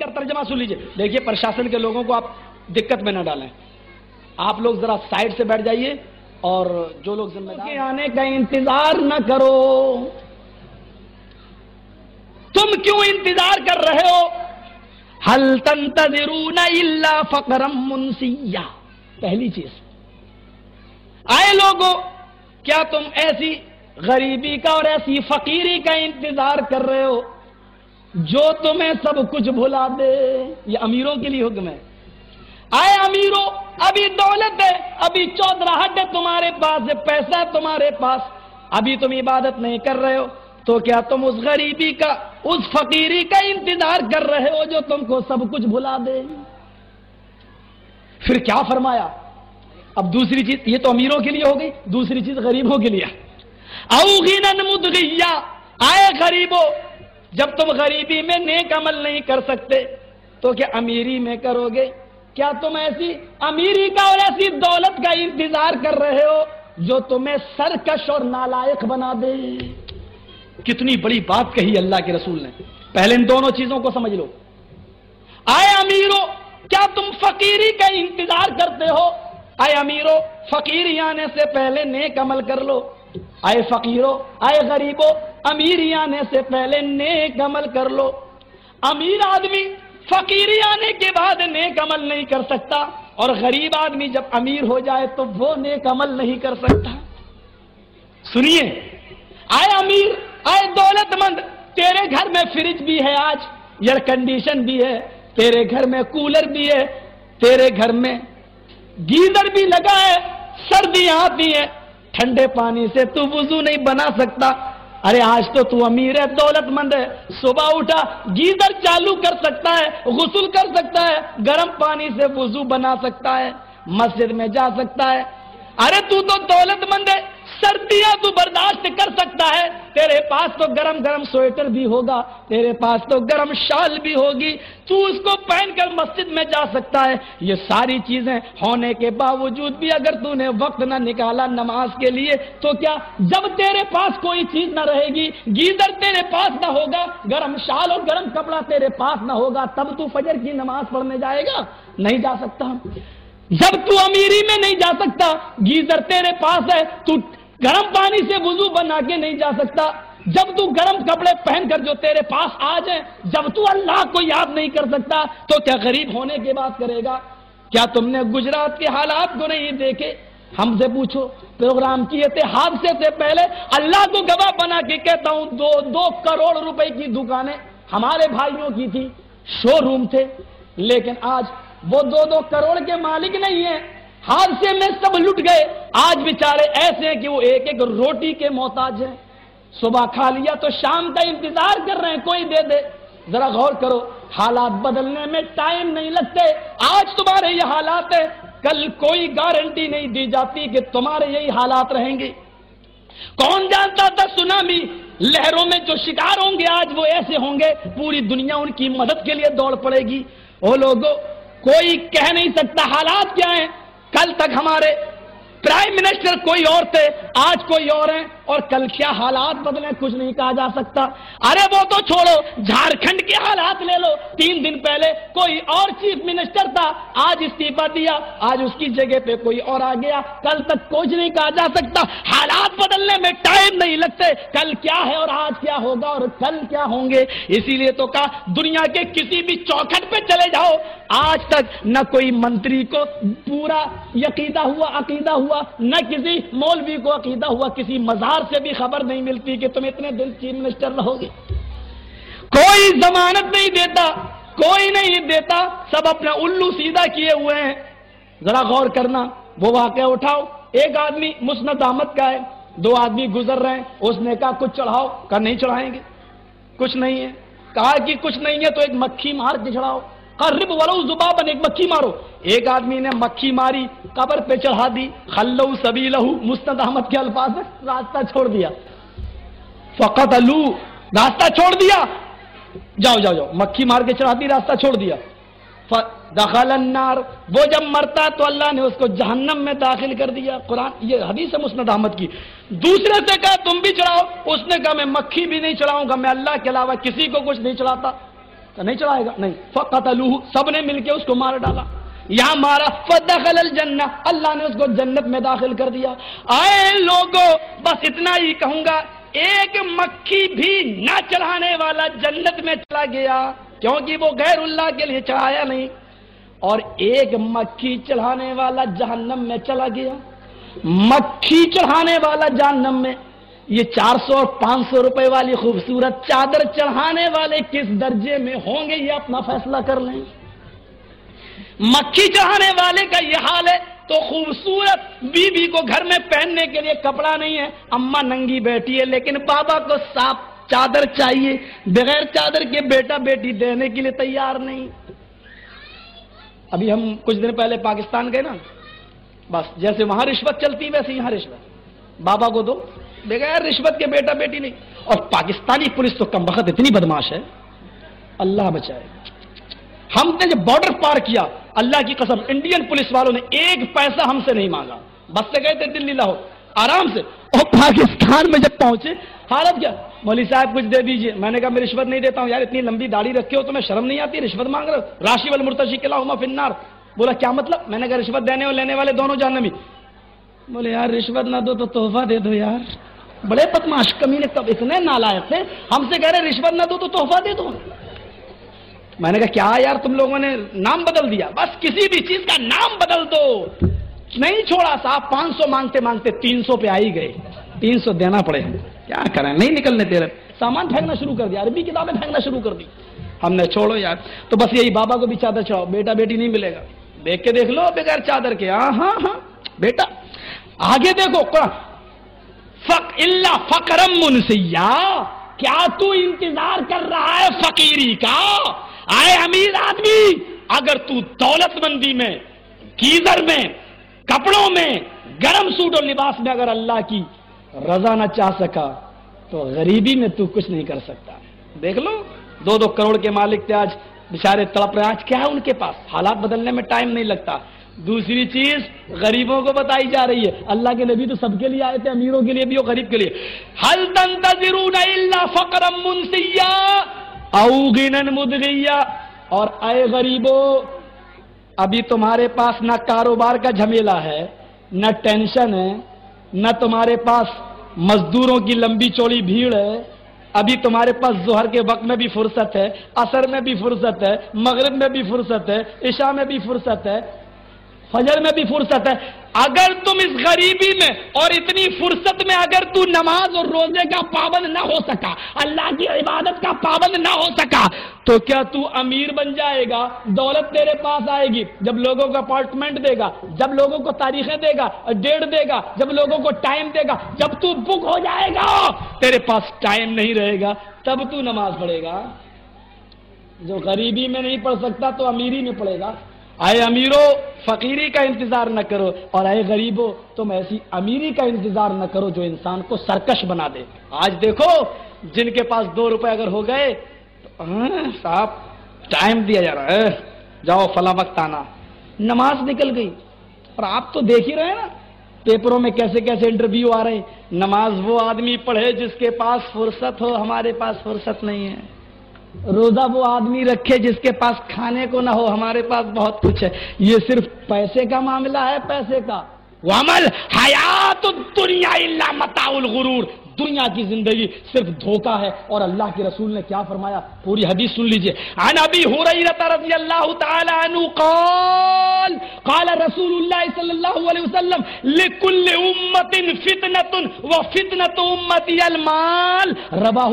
کر ترجمہ سن لیجیے دیکھیے، پرشاسن کے لوگوں کو آپ دقت میں نہ ڈالیں۔ آپ لوگ ذرا سائڈ سے بیٹھ جائیے اور جو لوگ ذمہ دار آنے کا انتظار نہ کرو۔ تم کیوں انتظار کر رہے ہو؟ حل تنتظرون الا فقرم منسیہ پہلی چیز۔ آئے لوگوں کیا تم ایسی غریبی کا اور ایسی فقیری کا انتظار کر رہے ہو؟ جو تمہیں سب کچھ بھلا دے، یہ امیروں کے لیے حکم ہے۔ آئے امیروں ابھی دولت ہے، ابھی چودراہٹ ہے تمہارے پاس ہے پیسہ ہے تمہارے پاس۔ ابھی تم عبادت نہیں کر رہے ہو، تو کیا تم اس غریبی کا، اس فقیری کا انتظار کر رہے ہو جو تم کو سب کچھ بھلا دے؟ پھر کیا فرمایا؟ اب دوسری چیز، یہ تو امیروں کے لیے ہو گئی، دوسری چیز غریبوں کے لیے۔ اوغین مدغیہ، آئے غریبوں جب تم غریبی میں نیک عمل نہیں کر سکتے، تو کیا امیری میں کرو گے؟ کیا تم ایسی امیری کا اور ایسی دولت کا انتظار کر رہے ہو جو تمہیں سرکش اور نالائق بنا دے؟ کتنی بڑی بات کہی اللہ کے رسول نے۔ پہلے ان دونوں چیزوں کو سمجھ لو۔ آئے امیرو، کیا تم فقیری کا انتظار کرتے ہو؟ آئے امیرو فقیری آنے سے پہلے نیک عمل کر لو۔ آئے فقیرو، آئے غریبو امیری آنے سے پہلے نیک عمل کر لو۔ امیر آدمی فقیری آنے کے بعد نیک عمل نہیں کر سکتا، اور غریب آدمی جب امیر ہو جائے تو وہ نیک عمل نہیں کر سکتا۔ سنیے، آئے امیر، آئے دولت مند تیرے گھر میں فریج بھی ہے آج، ایئر کنڈیشن بھی ہے، تیرے گھر میں کولر بھی ہے، تیرے گھر میں گیزر بھی لگا ہے، سردیاں آتی ہیں۔ ٹھنڈے پانی سے تو وضو نہیں بنا سکتا۔ ارے آج تو تو امیر ہے دولت مند ہے۔ صبح اٹھا، گیزر چالو کر سکتا ہے، غسل کر سکتا ہے، گرم پانی سے وضو بنا سکتا ہے، مسجد میں جا سکتا ہے۔ ارے تو تو دولت مند ہے۔ سردیاں تو برداشت کر سکتا ہے۔ تیرے پاس تو گرم گرم سویٹر بھی ہوگا، تیرے پاس تو گرم شال بھی ہوگی۔ تو اس کو پہن کر مسجد میں جا سکتا ہے۔ یہ ساری چیزیں ہونے کے باوجود بھی اگر تو نے وقت نہ نکالا نماز کے لیے، تو کیا جب تیرے پاس کوئی چیز نہ رہے گی، گیزر تیرے پاس نہ ہوگا، گرم شال اور گرم کپڑا تیرے پاس نہ ہوگا، تب تو فجر کی نماز پڑھنے جائے گا۔ نہیں جا سکتا۔ جب تو امیری میں نہیں جا سکتا، گیزر تیرے پاس ہے، تو گرم پانی سے وضو بنا کے نہیں جا سکتا۔ جب تو گرم کپڑے پہن کر جو تیرے پاس آ جائیں، جب تو اللہ کو یاد نہیں کر سکتا، تو کیا غریب ہونے کے بعد کرے گا؟ کیا تم نے گجرات کے حالات کو نہیں دیکھے؟ ہم سے پوچھو۔ پروگرام کیے تھے حادثے سے پہلے اللہ کو گواہ بنا کے کہتا ہوں، دو دو کروڑ روپے کی دکانیں ہمارے بھائیوں کی تھی شو روم تھے، لیکن آج وہ دو دو کروڑ کے مالک نہیں ہیں۔ حادثے میں سب لٹ گئے۔ آج بیچارے ایسے ہیں کہ وہ ایک ایک روٹی کے محتاج ہیں۔ صبح کھا لیا تو شام کا انتظار کر رہے ہیں، کوئی دے دے۔ ذرا غور کرو، حالات بدلنے میں ٹائم نہیں لگتے۔ آج تمہارے یہ حالات ہیں۔ کل کوئی گارنٹی نہیں دی جاتی کہ تمہارے یہی حالات رہیں گے۔ کون جانتا تھا سنامی لہروں میں جو شکار ہوں گے، آج وہ ایسے ہوں گے۔ پوری دنیا ان کی مدد کے لیے دوڑ پڑے گی۔ وہ لوگوں کوئی کہہ نہیں سکتا حالات کیا ہیں۔ کل تک ہمارے پرائم منسٹر کوئی اور تھے آج کوئی اور ہیں۔ اور کل کیا حالات بدلے کچھ نہیں کہا جا سکتا۔ ارے وہ تو چھوڑو، جھارکھنڈ کے حالات لے لو۔ تین دن پہلے کوئی اور چیف منسٹر تھا، آج استعفی دیا، آج اس کی جگہ پہ کوئی اور آ گیا۔ کل تک کچھ نہیں کہا جا سکتا۔ حالات بدلنے میں ٹائم نہیں لگتے۔ کل کیا ہے اور آج کیا ہوگا اور کل کیا ہوں گے؟ اسی لیے تو کہا، دنیا کے کسی بھی چوکھٹ پہ چلے جاؤ۔ آج تک نہ کوئی منتری کو پورا یقیدہ ہوا، عقیدہ ہوا، نہ کسی مولوی کو عقیدہ ہوا، کسی مزاح سے بھی خبر نہیں ملتی کہ تم اتنے دن چیف منسٹر رہو گے۔ کوئی ضمانت نہیں دیتا کوئی نہیں دیتا سب اپنا الو سیدھا کیے ہوئے ہیں۔ ذرا غور کرنا وہ واقعہ اٹھاؤ۔ ایک آدمی مسند احمد کا ہے دو آدمی گزر رہے ہیں۔ اس نے کہا کچھ چڑھاؤ؟ کہا نہیں چڑھائیں گے۔ کچھ نہیں ہے۔ کہا کہ کچھ نہیں ہے تو ایک مکھی مار کے چڑھاؤ۔ قرب ولو زبابن ایک مکھی مارو۔ ایک آدمی نے مکھی ماری، قبر پہ چڑھا دی۔ خلو سبی لہو مستد احمد کے الفاظ میں راستہ چھوڑ دیا۔ فقط الو راستہ چھوڑ دیا۔ جاؤ جاؤ جاؤ۔ مکھی مار کے چڑھا دی، راستہ چھوڑ دیا۔ دخل النار۔ وہ جب مرتا تو اللہ نے اس کو جہنم میں داخل کر دیا۔ قرآن، یہ حدیث ہے مسند احمد کی۔ دوسرے سے کہا، تم بھی چڑھاؤ۔ اس نے کہا، میں مکھی بھی نہیں چڑھاؤں گا، میں اللہ کے علاوہ کسی کو کچھ نہیں چڑھاتا۔ تو نہیں چڑھائے گا؟ نہیں. فقط سب نے مل کے اس کو مار ڈالا. یہاں مارا، فدخل الجنہ اللہ نے اس کو جنت میں داخل کر دیا. آئے لوگوں بس اتنا ہی کہوں گا. ایک مکھی بھی نہ چڑھانے والا جنت میں چلا گیا، کیونکہ وہ غیر اللہ کے لیے چڑھایا نہیں. اور ایک مکھی چڑھانے والا جہنم میں چلا گیا. مکھی چڑھانے والا جہنم میں یہ چار سو اور پانچ سو روپے والی خوبصورت چادر چڑھانے والے کس درجے میں ہوں گے یہ اپنا فیصلہ کر لیں۔ مکھی چڑھانے والے کا یہ حال ہے تو خوبصورت بی بی کو گھر میں پہننے کے لیے کپڑا نہیں ہے۔ اما ننگی بیٹھی ہے، لیکن بابا کو صاف چادر چاہیے، بغیر چادر کے بیٹا بیٹی دینے کے لیے تیار نہیں۔ ابھی ہم کچھ دن پہلے پاکستان گئے نا، بس جیسے وہاں رشوت چلتی ویسے یہاں رشوت۔ بابا کو دو۔ بغیر رشوت کے بیٹا بیٹی نہیں۔ اور پاکستانی پولیس تو کم وقت اتنی بدماش ہے۔ اللہ بچائے۔ ہم نے جب بارڈر پار کیا، اللہ کی قسم انڈین پولیس والوں نے ایک پیسہ ہم سے نہیں مانگا۔ بس سے گئے تھے دلی لاہور۔ آرام سے۔ اور پاکستان میں جب پہنچے، حالت کیا؟ مولوی صاحب کچھ دے دیجیے۔ میں نے کہا، میں رشوت نہیں دیتا ہوں۔ یار، اتنی لمبی داڑھی رکھے ہو تو میں شرم نہیں آتی، رشوت مانگ رہا ہوں۔ راشی وال مرتشی کے لاؤ فنار بولا، کیا مطلب؟ میں نے کہا، رشوت دینے اور لینے والے دونوں جانمی بولے، یار، رشوت نہ دو تو تحفہ دے دو یار۔ بڑے بدماش کمی نے کب اتنے نالائق تھے۔ ہم سے کہہ رہے رشوت نہ دو تو تحفہ دے دو۔ میں نے کہا، کیا یار تم لوگوں نے نام بدل دیا؟ بس کسی بھی چیز کا نام بدل دو۔ نہیں چھوڑا صاحب پانچ سو مانگتے مانگتے تین سو پہ آئی گئے۔ تین سو دینا پڑے۔ کیا کریں؟ نہیں نکلنے دے رہے۔ سامان پھینکنا شروع کر دیا۔ عربی کتابیں پھینکنا شروع کر دی۔ ہم نے، چھوڑو یار۔ تو بس یہی بابا کو بھی چادر چڑھاؤ۔ بیٹا بیٹی نہیں ملے گا۔ دیکھ کے دیکھ لو بغیر چادر کے۔ ہاں ہاں۔ ہاں بیٹا، آگے دیکھو۔ فق اللہ فکرم منسیا۔ کیا تو انتظار کر رہا ہے فقیری کا؟ آئے امیر آدمی، اگر تو دولت مندی میں کیزر میں، کپڑوں میں، گرم سوٹ اور لباس میں اگر اللہ کی رضا نہ چاہ سکا، تو غریبی میں تو کچھ نہیں کر سکتا۔ دیکھ لو، دو دو کروڑ کے مالک تھے آج بےچارے تڑپ رہے آج کیا ہے ان کے پاس؟ حالات بدلنے میں ٹائم نہیں لگتا۔ دوسری چیز غریبوں کو بتائی جا رہی ہے۔ اللہ کے نبی تو سب کے لیے آئے تھے، امیروں کے لیے بھی اور غریب کے لیے۔ حل تنتظرون الا فقرا منسیا او غنا مدغیا؟ اور اے غریبوں ابھی تمہارے پاس نہ کاروبار کا جھمیلا ہے، نہ ٹینشن ہے، نہ تمہارے پاس مزدوروں کی لمبی چوڑی بھیڑ ہے۔ ابھی تمہارے پاس ظہر کے وقت میں بھی فرصت ہے اثر میں بھی فرصت ہے، مغرب میں بھی فرصت ہے، عشاء میں بھی فرصت ہے۔ فجر میں بھی فرصت ہے۔ اگر تم اس غریبی میں اور اتنی فرصت میں اگر تو نماز اور روزے کا پابند نہ ہو سکا، اللہ کی عبادت کا پابند نہ ہو سکا، تو کیا تو امیر بن جائے گا؟ دولت تیرے پاس آئے گی، جب لوگوں کو اپارٹمنٹ دے گا، جب لوگوں کو تاریخیں دے گا ڈیڑھ دے گا، جب لوگوں کو ٹائم دے گا، جب تو بک ہو جائے گا۔ تیرے پاس ٹائم نہیں رہے گا، تب تو نماز پڑھے گا۔ جو غریبی میں نہیں پڑھ سکتا، تو امیری میں پڑھے گا۔ آئے امیرو، فقیری کا انتظار نہ کرو اور اے غریبو، تم ایسی امیری کا انتظار نہ کرو جو انسان کو سرکش بنا دے۔ آج دیکھو، جن کے پاس دو روپے اگر ہو گئے، تو صاحب، ٹائم دیا جا رہا ہے۔ جاؤ، فلاں وقت آنا۔ نماز نکل گئی۔ اور آپ تو دیکھ ہی رہے نا، پیپروں میں کیسے کیسے انٹرویو آ رہے ہیں۔ نماز وہ آدمی پڑھے جس کے پاس فرصت ہو، ہمارے پاس فرصت نہیں ہے۔ روزہ وہ آدمی رکھے جس کے پاس کھانے کو نہ ہو، ہمارے پاس بہت کچھ ہے۔ یہ صرف پیسے کا معاملہ ہے، پیسے کا۔ عمل حیات دنیا اللہ متا الغرور۔ دنیا کی زندگی صرف دھوکا ہے۔ اور اللہ کے رسول نے کیا فرمایا؟ پوری حدیث سن لیجیے۔ عن ابی رضی اللہ تعالی عنہ قال قال رسول اللہ صلی اللہ علیہ وسلم لکل امت فتنة وفتنة امتی المال۔ رباہ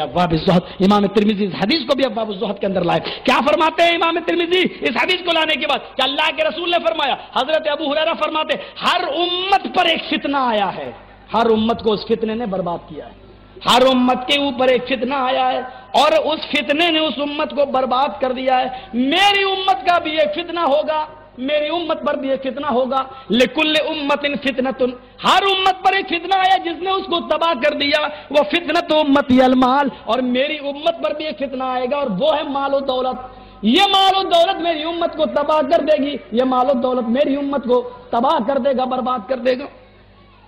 الترمزی ابواب الزہد. امام ترمیزی اس حدیث کو بھی ابواب الزہد کے اندر لائے. کیا فرماتے ہیں امام ترمیزی اس حدیث کو لانے کے بعد؟ کہ اللہ کے رسول نے فرمایا، حضرت ابو حریرہ فرماتے، ہر امت پر ایک فتنہ آیا ہے۔ ہر امت کو اس فتنے نے برباد کیا ہے۔ ہر امت کے اوپر ایک فتنہ آیا ہے اور اس فتنے نے اس امت کو برباد کر دیا ہے۔ میری امت کا بھی ایک فتنہ ہوگا۔ میری امت پر بھی ایک فتنہ ہوگا۔ لکل امت ان فتنت ہر امت پر ایک فتنہ آیا جس نے اس کو تباہ کر دیا، وہ فتنت امت المال۔ اور میری امت پر بھی ایک فتنہ آئے گا اور وہ ہے مال و دولت۔ یہ مال و دولت میری امت کو تباہ کر دے گی۔ یہ مال و دولت میری امت کو تباہ کر دے گا، برباد کر دے گا۔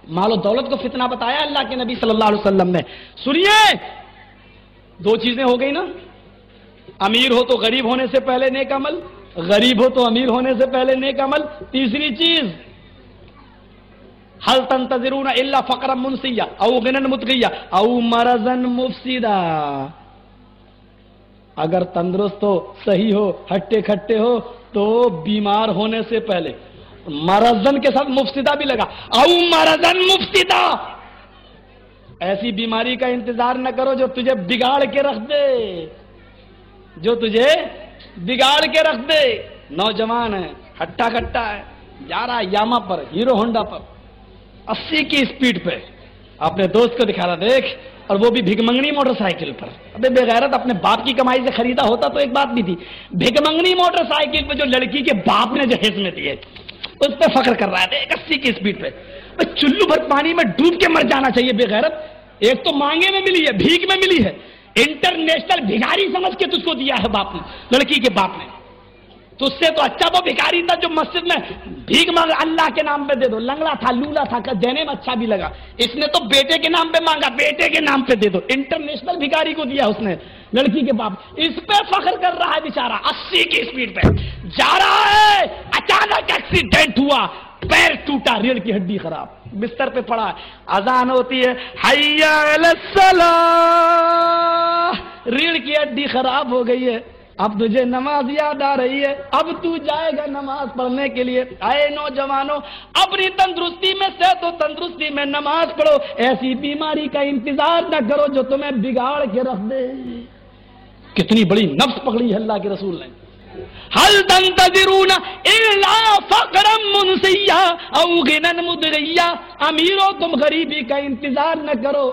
مال و دولت کو فتنہ بتایا اللہ کے نبی صلی اللہ علیہ وسلم نے۔ سنیے، دو چیزیں ہو گئی نا۔ امیر ہو تو غریب ہونے سے پہلے نیک عمل۔ غریب ہو تو امیر ہونے سے پہلے نیک عمل، تیسری چیز حل تنتظرون الا فقرا منسیا او غنن متغیا او مرضن مفسدا اگر تندرست ہو، صحیح ہو، ہٹے کھٹے ہو، تو بیمار ہونے سے پہلے مرضن کے ساتھ مفسدہ بھی لگا۔ او مرضن مفسدہ۔ ایسی بیماری کا انتظار نہ کرو جو تجھے بگاڑ کے رکھ دے، جو تجھے بگاڑ کے رکھ دے۔ نوجوان ہے، ہٹا کٹا ہے۔ جا رہا یاما پر، ہیرو ہونڈا پر۔ اسی کی اسپیڈ پہ۔ اپنے دوست کو دکھا رہا، دیکھ۔ اور وہ بھی بھگمنگنی موٹر سائیکل پر۔ ابھی بغیرت اپنے باپ کی کمائی سے خریدا ہوتا تو ایک بات بھی تھی۔ بھگمنگنی موٹر سائیکل پہ جو لڑکی کے باپ نے جو میں دیے، اس پہ فخر کر رہا ہے، دیکھ۔ اسی کی اسپیڈ پہ۔ چلو بھر پانی میں ڈوب کے مر جانا چاہیے بغیرت ایک تو مانگے میں ملی ہے بھیک میں ملی ہے۔ انٹرنیشنل بھگاری سمجھ کے تجھ کو دیا ہے باپ نے، لڑکی کے باپ نے۔ تو اس سے تو اچھا وہ بھکاری تھا جو مسجد میں بھیگ مانگ اللہ کے نام پہ دے دو، لنگڑا تھا، لولا تھا دینے میں اچھا بھی لگا۔ اس نے تو بیٹے کے نام پہ مانگا، بیٹے کے نام پہ دے دو۔ انٹرنیشنل بھکاری کو دیا اس نے، لڑکی کے باپ۔ اس پہ فخر کر رہا ہے بیچارہ، اسی کی اسپیڈ پہ۔ جا رہا ہے، اچانک ایکسیڈنٹ ہوا، پیر ٹوٹا، ریڑھ کی ہڈی خراب۔ بستر پہ پڑا۔ اذان ہوتی ہے ریڑھ کی ہڈی خراب ہو گئی ہے۔ اب تجھے نماز یاد آ رہی ہے۔ اب تو جائے گا نماز پڑھنے کے لیے۔ آئے نوجوانوں، اپنی تندرستی میں صحت و تندرستی میں نماز پڑھو۔ ایسی بیماری کا انتظار نہ کرو جو تمہیں بگاڑ کے رکھ دے۔ کتنی بڑی نفس پکڑی ہے اللہ کے رسول نے۔ ہل تنتظرون الا فقرا منسیا او غنن مدریا امیرو تم غریبی کا انتظار نہ کرو۔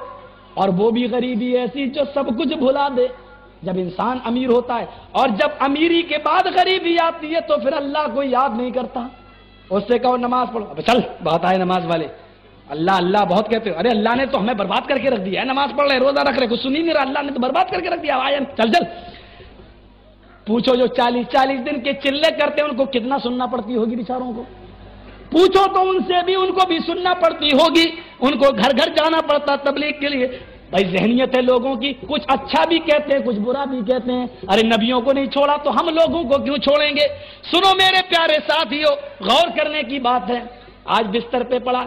اور وہ بھی غریبی ایسی جو سب کچھ بھلا دے۔ جب انسان امیر ہوتا ہے اور جب امیری کے بعد غریبی آتی ہے تو پھر اللہ کو یاد نہیں کرتا۔ اس سے کہو نماز پڑھو۔ اب چل، بہت آئے نماز والے۔ اللہ اللہ، بہت کہتے ارے، اللہ نے تو ہمیں برباد کر کے رکھ دیا ہے۔ نماز پڑھ رہے روزہ رکھ رہے کچھ سنی نہیں رہا۔ اللہ نے تو برباد کر کے رکھ دیا۔ آئے، چل چل۔ پوچھو جو چالیس چالیس دن کے چلے کرتے ہیں، ان کو کتنا سننا پڑتی ہوگی بیچاروں کو؟ پوچھو تو ان سے بھی، ان کو بھی سننا پڑتی ہوگی۔ ان کو گھر گھر جانا پڑتا تبلیغ کے لیے۔ بھائی ذہنیت ہے لوگوں کی، کچھ اچھا بھی کہتے ہیں، کچھ برا بھی کہتے ہیں۔ ارے نبیوں کو نہیں چھوڑا تو ہم لوگوں کو کیوں چھوڑیں گے؟ سنو میرے پیارے ساتھیوں، غور کرنے کی بات ہے۔ آج بستر پہ پڑا۔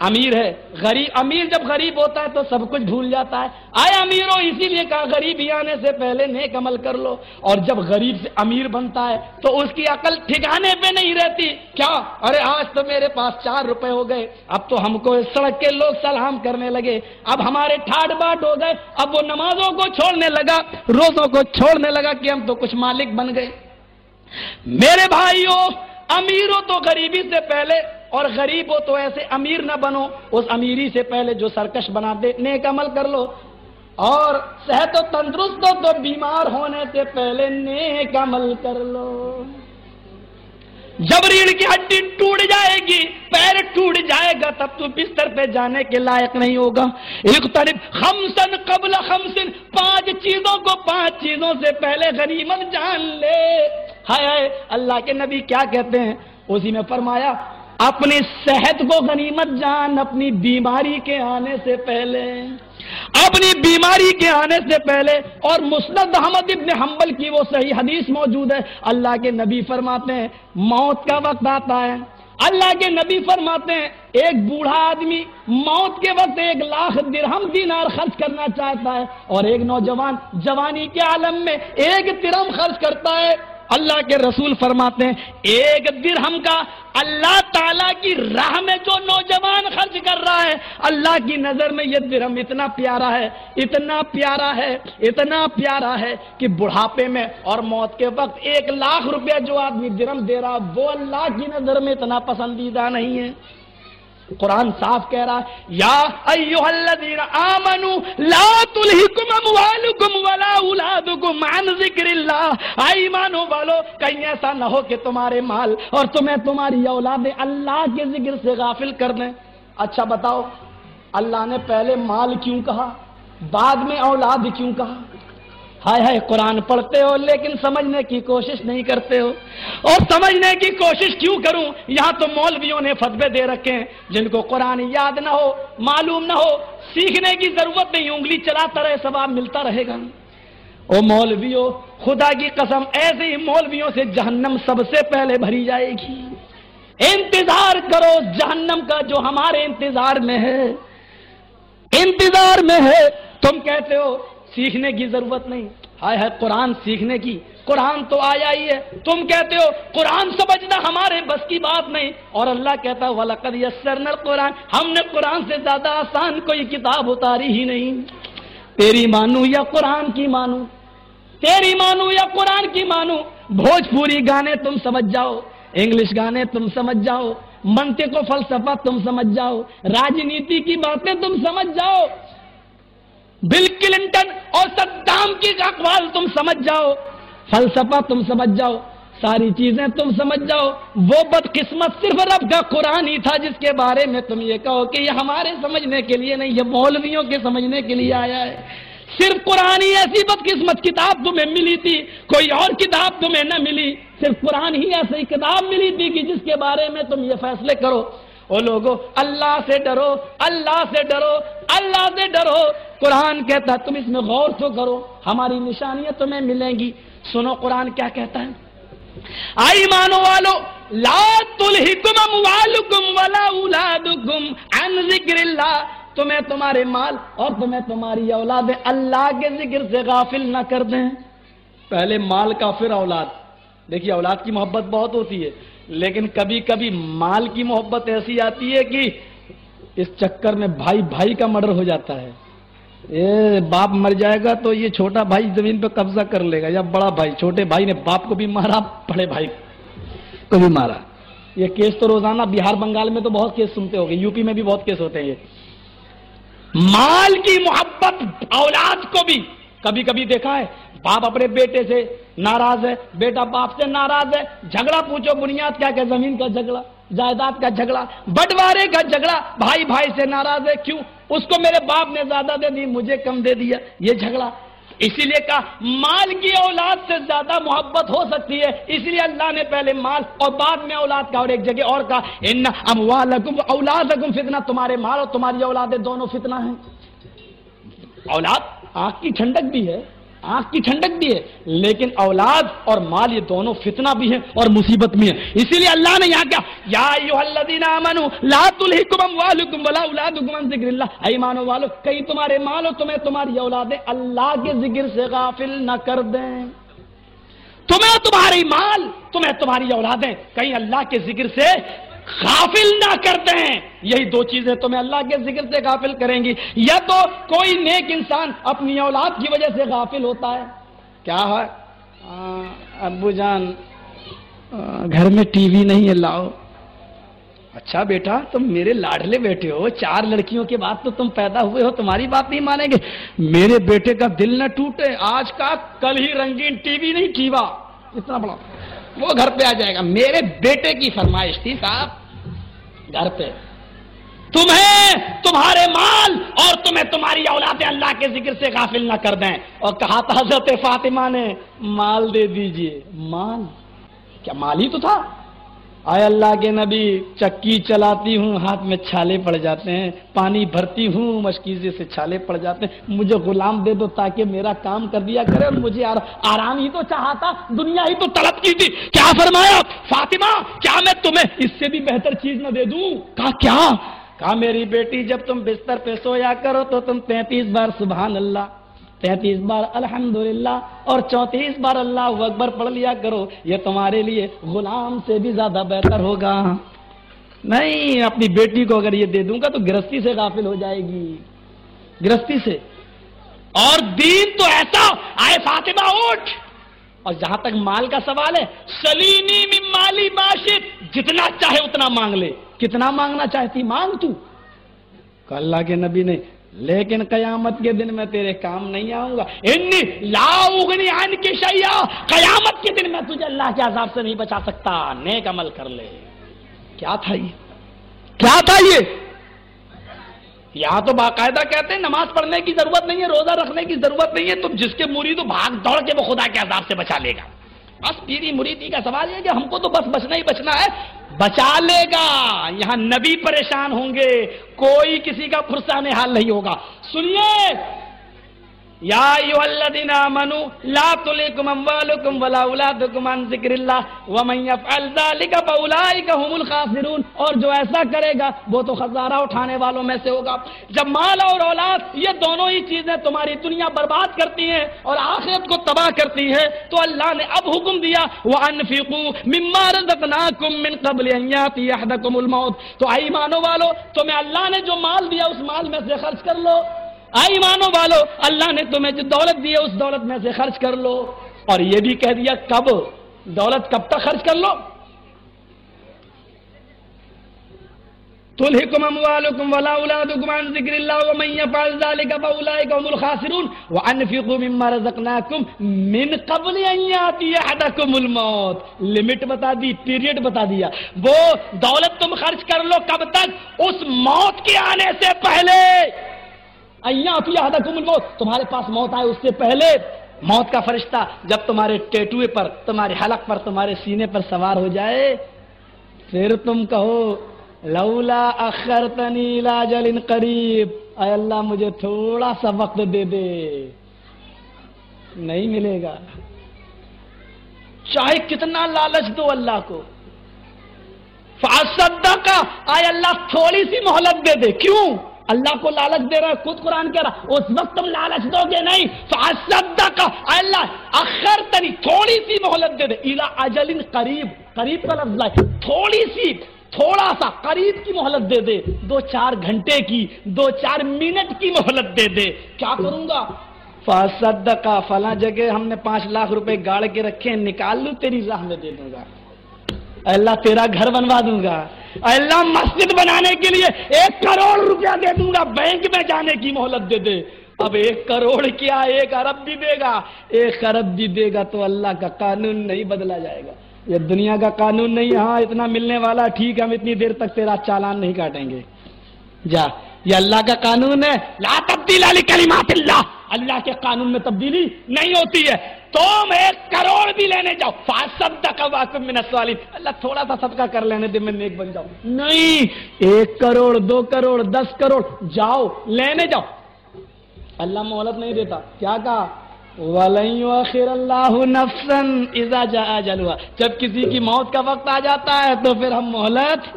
امیر ہے۔ غریب امیر جب غریب ہوتا ہے تو سب کچھ بھول جاتا ہے۔ آئے امیر ہو، اسی لیے کہا غریبی آنے سے پہلے نیک عمل کر لو۔ اور جب غریب سے امیر بنتا ہے تو اس کی عقل ٹھکانے پہ نہیں رہتی۔ کیا؟ ارے، آج تو میرے پاس چار روپے ہو گئے۔ اب تو ہم کو سڑک کے لوگ سلام کرنے لگے۔ اب ہمارے ٹھاٹ باٹ ہو گئے۔ اب وہ نمازوں کو چھوڑنے لگا، روزوں کو چھوڑنے لگا کہ ہم تو کچھ مالک بن گئے۔ میرے بھائیوں، امیر ہو تو غریبی سے پہلے اور غریب ہو تو ایسے امیر نہ بنو، اس امیری سے پہلے جو سرکش بنا دے نیک عمل کر لو۔ اور صحت و تندرست ہو تو بیمار ہونے سے پہلے نیک عمل کر لو۔ جب ریڑھ کی ہڈی ٹوٹ جائے گی، پیر ٹوٹ جائے گا، تب تو بستر پہ جانے کے لائق نہیں ہوگا۔ خمسن قبل خمسن پانچ چیزوں کو پانچ چیزوں سے پہلے غنیمت جان لے۔ ہائے، اللہ کے نبی کیا کہتے ہیں؟ اسی میں فرمایا اپنی صحت کو غنیمت جان، اپنی بیماری کے آنے سے پہلے، اپنی بیماری کے آنے سے پہلے، اور مسند احمد ابن حنبل کی وہ صحیح حدیث موجود ہے۔ اللہ کے نبی فرماتے ہیں، موت کا وقت آتا ہے۔ اللہ کے نبی فرماتے ہیں، ایک بوڑھا آدمی موت کے وقت ایک لاکھ درہم دینار خرچ کرنا چاہتا ہے، اور ایک نوجوان جوانی کے عالم میں ایک درہم خرچ کرتا ہے۔ اللہ کے رسول فرماتے ہیں، ایک درہم کا اللہ تعالی کی راہ میں جو نوجوان خرچ کر رہا ہے، اللہ کی نظر میں یہ درہم اتنا پیارا ہے، اتنا پیارا ہے، اتنا پیارا ہے کہ بڑھاپے میں اور موت کے وقت ایک لاکھ روپیہ جو آدمی درہم دے رہا، وہ اللہ کی نظر میں اتنا پسندیدہ نہیں ہے۔ قرآن صاف کہہ رہا ہے، یا ایوہ الذین آمنوا لا تلہکم اموالکم ولا اولادکم عن ذکر اللہ۔ ایمانو والو، کہیں ایسا نہ ہو کہ تمہارے مال اور تمہیں تمہاری اولاد اللہ کے ذکر سے غافل کر دیں۔ اچھا بتاؤ، اللہ نے پہلے مال کیوں کہا؟ بعد میں اولاد کیوں کہا؟ ہائے ہائے قرآن پڑھتے ہو لیکن سمجھنے کی کوشش نہیں کرتے ہو اور سمجھنے کی کوشش کیوں کروں؟ یہاں تو مولویوں نے فتوے دے رکھے ہیں جن کو قرآن یاد نہ ہو، معلوم نہ ہو، سیکھنے کی ضرورت نہیں، انگلی چلاتا رہے، ثواب ملتا رہے گا۔ او مولویوں خدا کی قسم، ایسے ہی مولویوں سے جہنم سب سے پہلے بھری جائے گی۔ انتظار کرو جہنم کا جو ہمارے انتظار میں ہے۔ انتظار میں ہے، تم کہتے ہو سیکھنے کی ضرورت نہیں۔ ہائے ہے قرآن سیکھنے کی۔ قرآن تو آیا ہی ہے۔ تم کہتے ہو، قرآن سمجھنا ہمارے بس کی بات نہیں۔ اور اللہ کہتا وَلَقَدْ يَسَّرْنَا قرآن ہم نے قرآن سے زیادہ آسان کوئی کتاب اتاری ہی نہیں۔ تیری مانو یا قرآن کی مانو؟ تیری مانو یا قرآن کی مانو؟ بھوجپوری گانے تم سمجھ جاؤ۔ انگلش گانے تم سمجھ جاؤ۔ منطق و فلسفہ تم سمجھ جاؤ۔ راجنیتی کی باتیں تم سمجھ جاؤ۔ بل کلنٹن اور صدام کی اقوال تم سمجھ جاؤ، فلسفہ تم سمجھ جاؤ، ساری چیزیں تم سمجھ جاؤ، وہ بدقسمت صرف رب کا قرآن ہی تھا جس کے بارے میں تم یہ کہو کہ یہ ہمارے سمجھنے کے لیے نہیں، یہ مولویوں کے سمجھنے کے لیے آیا ہے۔ صرف قرآن ہی ایسی بدقسمت کتاب تمہیں ملی تھی، کوئی اور کتاب تمہیں نہ ملی۔ صرف قرآن ہی ایسی کتاب ملی تھی کہ جس کے بارے میں تم یہ فیصلے کرو۔ او لوگو، اللہ سے ڈرو، اللہ سے ڈرو، اللہ سے ڈرو۔ قرآن کہتا ہے، تم اس میں غور تو کرو، ہماری نشانیاں تمہیں ملیں گی۔ سنو قرآن کیا کہتا ہے۔ آئی مانو والو، لا تلحکم اموالکم ولا اولادکم عن ذکر اللہ۔ تمہیں تمہارے مال اور تمہیں تمہاری اولاد اللہ کے ذکر سے غافل نہ کر دیں۔ پہلے مال کا پھر اولاد۔ دیکھیے، اولاد کی محبت بہت ہوتی ہے۔ لیکن کبھی کبھی مال کی محبت ایسی آتی ہے کہ اس چکر میں بھائی بھائی کا مرڈر ہو جاتا ہے۔ اے باپ مر جائے گا تو یہ چھوٹا بھائی زمین پہ قبضہ کر لے گا یا بڑا بھائی، چھوٹے بھائی نے باپ کو بھی مارا، بڑے بھائی کو بھی مارا۔ یہ کیس تو روزانہ بہار بنگال میں تو بہت کیس سنتے ہو گے، یو پی میں بھی بہت کیس ہوتے ہیں یہ۔ مال کی محبت اولاد کو بھی کبھی کبھی دیکھا ہے باپ اپنے بیٹے سے ناراض ہے، بیٹا باپ سے ناراض ہے۔ جھگڑا پوچھو، بنیاد کیا کہ زمین کا جھگڑا، جائیداد کا جھگڑا، بٹوارے کا جھگڑا، بھائی بھائی سے ناراض ہے، کیوں؟ اس کو میرے باپ نے زیادہ دے دی، مجھے کم دے دیا، یہ جھگڑا۔ اسی لیے کہا، مال کی اولاد سے زیادہ محبت ہو سکتی ہے۔ اس لیے اللہ نے پہلے مال اور بعد میں اولاد کا اور ایک جگہ اور کہا، ان اموالکم اولادکم فتنہ۔ تمہارے مال اور تمہاری اولادیں دونوں فتنہ ہیں۔ اولاد آنکھ کی ٹھنڈک بھی ہے۔ آنکھ کی ٹھنڈک بھی ہے، لیکن اولاد اور مال یہ دونوں فتنہ بھی ہے اور مصیبت بھی ہے اسی لیے اللہ نے یہاں کیا، یا ایوہ الذین آمنوا لا تلہکم اموالکم ولا اولادکم عن ذکر اللہ۔ اے ایمانو والو، کئی تمہارے مال اور تمہیں تمہاری اولادیں اللہ کے ذکر سے غافل نہ کر دیں۔ تمہیں تمہاری مال، تمہیں تمہاری اولادیں کہیں اللہ کے ذکر سے غافل نہ کرتے ہیں۔ یہی دو چیزیں تمہیں اللہ کے ذکر سے غافل کریں گی۔ یا تو کوئی نیک انسان اپنی اولاد کی وجہ سے غافل ہوتا ہے۔ کیا ہے؟ ابو جان گھر میں ٹی وی نہیں ہے، لاؤ۔ اچھا بیٹا، تم میرے لاڈلے بیٹے ہو۔ چار لڑکیوں کے بعد تو تم پیدا ہوئے ہو، تمہاری بات نہیں مانیں گے۔ میرے بیٹے کا دل نہ ٹوٹے، آج کا کل ہی رنگین ٹی وی نہیں ٹیوا اتنا بڑا۔ وہ گھر پہ آ جائے گا۔ میرے بیٹے کی فرمائش تھی صاحب، گھر پہ۔ تمہیں تمہارے مال اور تمہیں تمہاری اولادیں اللہ کے ذکر سے غافل نہ کر دیں۔ اور کہا تھا حضرت فاطمہ نے، مال دے دیجیے۔ مال؟ کیا مال ہی تو تھا؟ آئے اللہ کے نبی، چکی چلاتی ہوں، ہاتھ میں چھالے پڑ جاتے ہیں، پانی بھرتی ہوں، مشکیزے سے چھالے پڑ جاتے ہیں۔ مجھے غلام دے دو تاکہ میرا کام کر دیا کرے۔ اور مجھے آرام ہی تو چاہتا دنیا ہی تو طلب کی تھی۔ کیا فرمایا؟ فاطمہ، کیا میں تمہیں اس سے بھی بہتر چیز نہ دے دوں؟ کہا، کیا؟ کہا، میری بیٹی، جب تم بستر پہ سویا کرو تو تم تینتیس بار سبحان اللہ۔ تینتیس بار الحمدللہ اور چونتیس بار اللہ اکبر پڑھ لیا کرو، یہ تمہارے لیے غلام سے بھی زیادہ بہتر ہوگا۔ نہیں، اپنی بیٹی کو اگر یہ دے دوں گا تو گرستی سے غافل ہو جائے گی۔ گرستی سے۔ اور دین تو ایسا، آئے فاطمہ اٹھ۔ اور جہاں تک مال کا سوال ہے سلینی من مالی باشد جتنا چاہے اتنا مانگ لے۔ کتنا مانگنا چاہتی؟ مانگ تو۔ اللہ کے نبی نے لیکن قیامت کے دن میں تیرے کام نہیں آؤں گا۔ انی لا اغنی عن کی شیعہ قیامت کے دن میں تجھے اللہ کے عذاب سے نہیں بچا سکتا۔ نیک عمل کر لے۔ کیا تھا یہ؟ کیا تھا یہ؟ یہاں تو باقاعدہ کہتے ہیں نماز پڑھنے کی ضرورت نہیں ہے، روزہ رکھنے کی ضرورت نہیں ہے تم جس کے مرید بھاگ دوڑ کے وہ خدا کے عذاب سے بچا لے گا۔ بس پیری مریدی کا سوال یہ کہ ہم کو تو بس بچنا ہی بچنا ہے۔ بچا لے گا۔ یہاں نبی پریشان ہوں گے۔ کوئی کسی کا پرسان حال نہیں ہوگا۔ سنیے یا ایوہ الذین آمنوا لا تلکم اموالکم ولا اولادکم عن ذکر اللہ ومن یفعل ذالک فاولئک هم الخاسرون اور جو ایسا کرے گا وہ تو خزارہ اٹھانے والوں میں سے ہوگا جب مال اور اولاد یہ دونوں ہی چیزیں تمہاری دنیا برباد کرتی ہیں اور آخرت کو تباہ کرتی ہے تو اللہ نے اب حکم دیا وانفقوا مما رزقناکم من قبل ان یاتی احدکم الموت تو ایمانو والو، تمہیں اللہ نے جو مال دیا اس مال میں سے خرچ کر لو۔ آئی مانو والو، اللہ نے تمہیں جو دولت دی ہے، اس دولت میں سے خرچ کر لو۔ اور یہ بھی کہہ دیا، کب؟ دولت کب تک خرچ کر لو؟ تلحکم اموالکم ولا اولادکم عن ذکر اللہ ومن یفعل ذلك فاولئک هم الخاسرون۔ وانفقوا مما رزقناکم من قبل ان یاتی احدکم الموت۔ لمٹ بتا دی، پیریڈ بتا دیا۔ وہ دولت تم خرچ کر لو کب تک؟ اس موت کے آنے سے پہلے۔ الموت۔ تمہارے پاس موت آئے اس سے پہلے۔ موت کا فرشتہ جب تمہارے ٹیٹوے پر، تمہارے حلق پر، تمہارے سینے پر سوار ہو جائے، پھر تم کہو، لولا اخرتنی لاجل قریب۔ اے اللہ، مجھے تھوڑا سا وقت دے دے۔ نہیں ملے گا۔ چاہے کتنا لالچ دو اللہ کو۔ فاسدہ کا آئے اللہ، تھوڑی سی مہلت دے دے۔ کیوں؟ اللہ کو لالچ دے رہا ہے خود قرآن کہہ رہا، اس وقت تم لالچ دو گے نہیں۔ کا اللہ اخر تری تھوڑی سی مہلت دے دے۔ الا اجل قریب قریب کا لفظ لائے تھوڑی سی، تھوڑا سا قریب کی مہلت دے دے۔ دو چار گھنٹے کی، دو چار منٹ کی مہلت دے دے۔ کیا کروں گا؟ فاسد کا فلاں جگہ ہم نے پانچ لاکھ روپے گاڑ کے رکھے، نکال لوں، تیری راہ میں دے دوں گا۔ اللہ، تیرا گھر بنوا دوں گا۔ اللہ مسجد بنانے کے لیے ایک کروڑ روپیہ دے دوں گا، بینک میں جانے کی مہلت دے دے۔ اب ایک کروڑ کیا ایک ارب بھی دے گا؟ ایک ارب بھی دے گا تو اللہ کا قانون نہیں بدلا جائے گا۔ یہ دنیا کا قانون نہیں ہاں اتنا ملنے والا ٹھیک ہم اتنی دیر تک تیرا چالان نہیں کاٹیں گے۔ جا، یہ اللہ کا قانون ہے۔ لا تبدیل علی کلمات اللہ۔ اللہ کے قانون میں تبدیلی نہیں ہوتی ہے۔ تم ایک کروڑ بھی لینے جاؤ۔ فاسد من السوالین اللہ تھوڑا سا صدقہ کر لینے دے، میں نیک بن جاؤں۔ نہیں، ایک کروڑ، دو کروڑ، دس کروڑ، جاؤ، لینے جاؤ۔ اللہ مہلت نہیں دیتا۔ کیا کہا؟ وَلَن اللہ نفسن اذا جاء جلوا جب کسی کی موت کا وقت آ جاتا ہے تو پھر ہم مہلت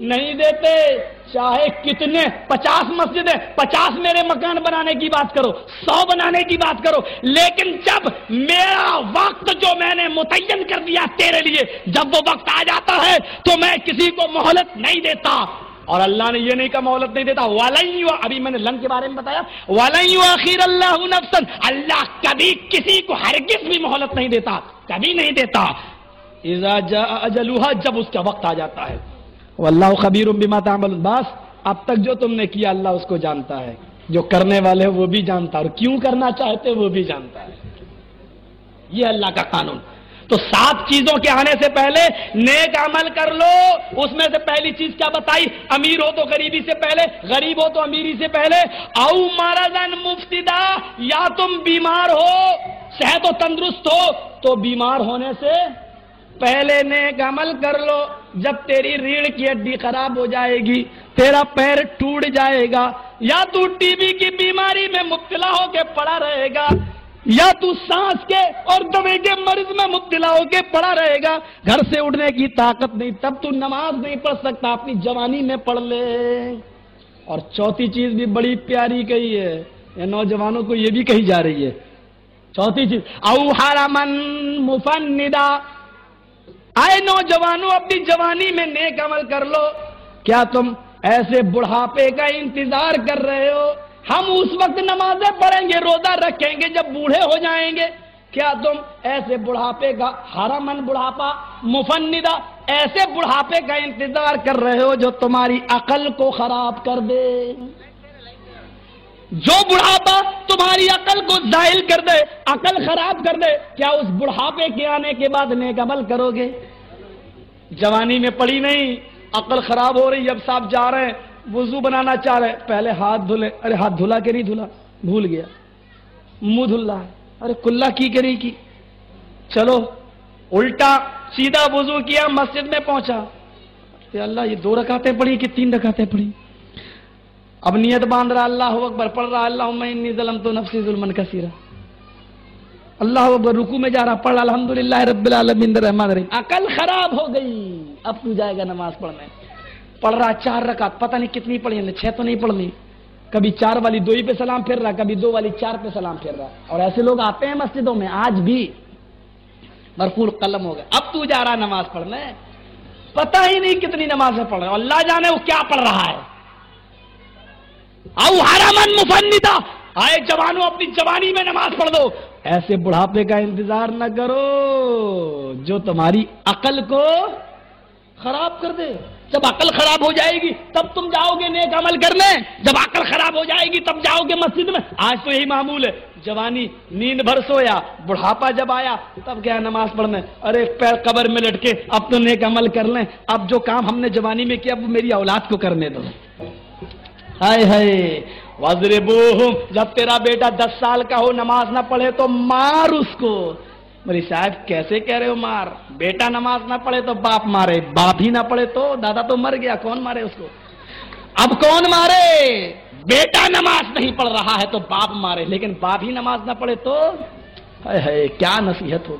نہیں دیتے۔ چاہے کتنے پچاس مسجدیں پچاس میرے مکان بنانے کی بات کرو، سو بنانے کی بات کرو، لیکن جب میرا وقت جو میں نے متعین کر دیا تیرے لیے، جب وہ وقت آ جاتا ہے تو میں کسی کو مہلت نہیں دیتا۔ اور اللہ نے یہ نہیں کہا مہلت نہیں دیتا والی ابھی میں نے لنگ کے بارے میں بتایا والی آخر اللہ نفسن اللہ کبھی کسی کو ہرگز بھی مہلت نہیں دیتا، کبھی نہیں دیتا۔ جب اس کا وقت آ جاتا ہے۔ اللہ خبیر بما تعمل بس اب تک جو تم نے کیا، اللہ اس کو جانتا ہے۔ جو کرنے والے وہ بھی جانتا ہے۔ اور کیوں کرنا چاہتے وہ بھی جانتا ہے۔ یہ اللہ کا قانون۔ تو سات چیزوں کے آنے سے پہلے نیک عمل کر لو۔ اس میں سے پہلی چیز کیا بتائی؟ امیر ہو تو غریبی سے پہلے، غریب ہو تو امیری سے پہلے۔ او مارا مفتدا، یا تم بیمار ہو، صحت و تندرست ہو، تو بیمار ہونے سے پہلے نیک عمل کر لو۔ جب تیری ریڑھ کی ہڈی خراب ہو جائے گی، تیرا پیر ٹوٹ جائے گا، یا تو ٹی بی کی بیماری میں مبتلا ہو کے پڑا رہے گا، یا تو سانس کے اور دمے کے مرض میں مبتلا ہو کے پڑا رہے گا۔ گھر سے اٹھنے کی طاقت نہیں، تب تو نماز نہیں پڑھ سکتا، اپنی جوانی میں پڑھ لے۔ اور چوتھی چیز بھی بڑی پیاری کہی ہے، یہ نوجوانوں کو یہ بھی کہی جا رہی ہے۔ چوتھی چیز او من مفندا آئے نوجوانوں، اپنی جوانی میں نیک عمل کر لو۔ کیا تم ایسے بڑھاپے کا انتظار کر رہے ہو؟ ہم اس وقت نمازیں پڑھیں گے، روزہ رکھیں گے، جب بوڑھے ہو جائیں گے۔ کیا تم ایسے بڑھاپے کا ہرا من بڑھاپا، مفندہ، ایسے بڑھاپے کا انتظار کر رہے ہو جو تمہاری عقل کو خراب کر دے؟ جو بڑھاپا تمہاری عقل کو ظاہر کر دے، عقل خراب کر دے، کیا اس بڑھاپے کے آنے کے بعد نیک عمل کرو گے؟ جوانی میں پڑی نہیں، عقل خراب ہو رہی، اب صاحب جا رہے ہیں، وضو بنانا چاہ رہے پہلے ہاتھ دھلے، ارے ہاتھ دھلا کے نہیں دھلا، بھول گیا۔ منہ دھلا ارے کلا کی کری کی۔ چلو، الٹا سیدھا وضو کیا، مسجد میں پہنچا۔ اللہ، یہ دو رکھاتے پڑی کہ تین رکھاتے پڑی اب نیت باندھ رہا اللہ اکبر، پڑھ رہا اللہ انی ظلم تو نفسی ظلم کثیرہ اللہ اکبر رکو میں جا رہا پڑھ الحمد للہ رب العالمین الرحمن الرحیم۔ عقل خراب ہو گئی، اب تو جائے گا نماز پڑھنے۔ پڑھ رہا چار رکعت، پتہ نہیں کتنی پڑھی ہے، چھ تو نہیں پڑھنی۔ کبھی چار والی دو ہی پہ سلام پھر رہا کبھی دو والی چار پہ سلام پھر رہا اور ایسے لوگ آتے ہیں مسجدوں میں، آج بھی مرفول قلم ہو گئے۔ اب تو جا رہا نماز پڑھنے۔ پتہ ہی نہیں کتنی نمازیں پڑھ رہا اللہ جانے وہ کیا پڑھ رہا ہے۔ او حرمن مفندا آئے جوانوں، اپنی جوانی میں نماز پڑھ دو۔ ایسے بڑھاپے کا انتظار نہ کرو جو تمہاری عقل کو خراب کر دے۔ جب عقل خراب ہو جائے گی، تب تم جاؤ گے نیک عمل کرنے۔ جب عقل خراب ہو جائے گی، تب جاؤ گے مسجد میں۔ آج تو یہی معمول ہے۔ جوانی نیند بھر سویا، بڑھاپا جب آیا، تب کیا نماز پڑھنے۔ ارے، پیر قبر میں لٹکے اب تو نیک عمل کر لیں۔ اب جو کام ہم نے جوانی میں کیا، وہ میری اولاد کو کرنے دو۔ ہائے ہائے جب تیرا بیٹا دس سال کا ہو، نماز نہ پڑھے تو مار اس کو۔ میری صاحب، کیسے کہہ رہے ہو مار؟ بیٹا نماز نہ پڑھے تو باپ مارے، باپ ہی نہ پڑھے تو دادا تو مر گیا، کون مارے اس کو؟ اب کون مارے؟ بیٹا نماز نہیں پڑھ رہا ہے تو باپ مارے، لیکن باپ ہی نماز نہ پڑھے تو کیا نصیحت ہو،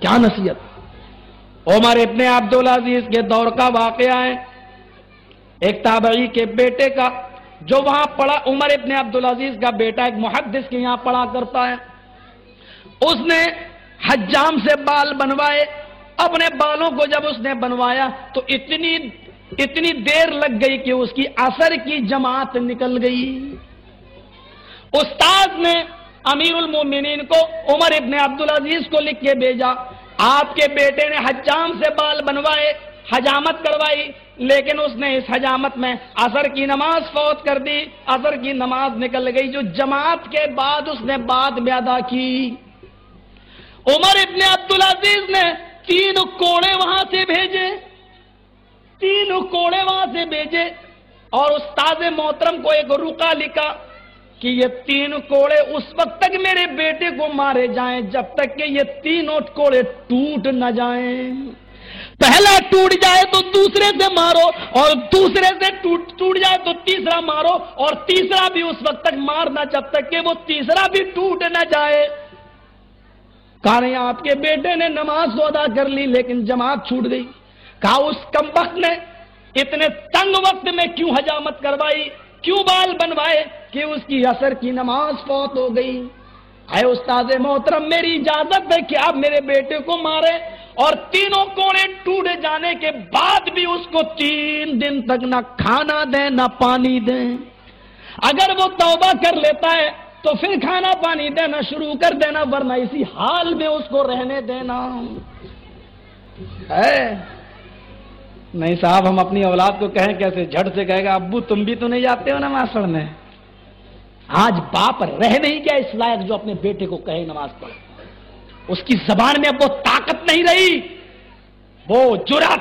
کیا نصیحت؟ عمر ابن عبدالعزیز کے دور کا واقعہ ہے۔ ایک تابعی کے بیٹے کا جو وہاں پڑھا عمر ابن عبدالعزیز کا بیٹا ایک محدث کے یہاں پڑھا کرتا ہے۔ اس نے حجام سے بال بنوائے۔ اپنے بالوں کو جب اس نے بنوایا تو اتنی اتنی دیر لگ گئی کہ اس کی اثر کی جماعت نکل گئی۔ استاد نے امیر المومنین کو عمر ابن عبدالعزیز کو لکھ کے بھیجا۔ آپ کے بیٹے نے حجام سے بال بنوائے، حجامت کروائی۔ لیکن اس نے اس حجامت میں اثر کی نماز فوت کر دی۔ اثر کی نماز نکل گئی جو جماعت کے بعد اس نے بعد میں ادا کی۔ عمر ابن عبدالعزیز نے تین کوڑے وہاں سے بھیجے۔ تین کوڑے وہاں سے بھیجے۔ اور استاد محترم کو ایک رکا لکھا کہ یہ تین کوڑے اس وقت تک میرے بیٹے کو مارے جائیں جب تک کہ یہ تینوں کوڑے ٹوٹ نہ جائیں۔ پہلا ٹوٹ جائے تو دوسرے سے مارو اور دوسرے سے ٹوٹ جائے تو تیسرا مارو اور تیسرا بھی اس وقت تک مارنا جب تک کہ وہ تیسرا بھی ٹوٹ نہ جائے۔ کہا نہیں، آپ کے بیٹے نے نماز تو ادا کر لی لیکن جماعت چھوٹ گئی۔ کہا، اس کم وقت نے اتنے تنگ وقت میں کیوں حجامت کروائی؟ کیوں بال بنوائے کہ اس کی اثر کی نماز فوت ہو گئی؟ اے استاد محترم، میری اجازت ہے کہ آپ میرے بیٹے کو مارے اور تینوں کوڑے ٹوٹے جانے کے بعد بھی اس کو تین دن تک نہ کھانا دیں، نہ پانی دیں۔ اگر وہ توبہ کر لیتا ہے تو پھر کھانا پانی دینا شروع کر دینا، ورنہ اسی حال میں اس کو رہنے دینا۔ ہے نہیں صاحب، ہم اپنی اولاد کو کہیں کیسے جھٹ سے کہے گا، ابو تم بھی تو نہیں جاتے ہو نماز پڑھنے۔ آج باپ رہ نہیں گیا اس لائق جو اپنے بیٹے کو کہے نماز پڑھے اس کی زبان میں اب وہ طاقت نہیں رہی، وہ جرات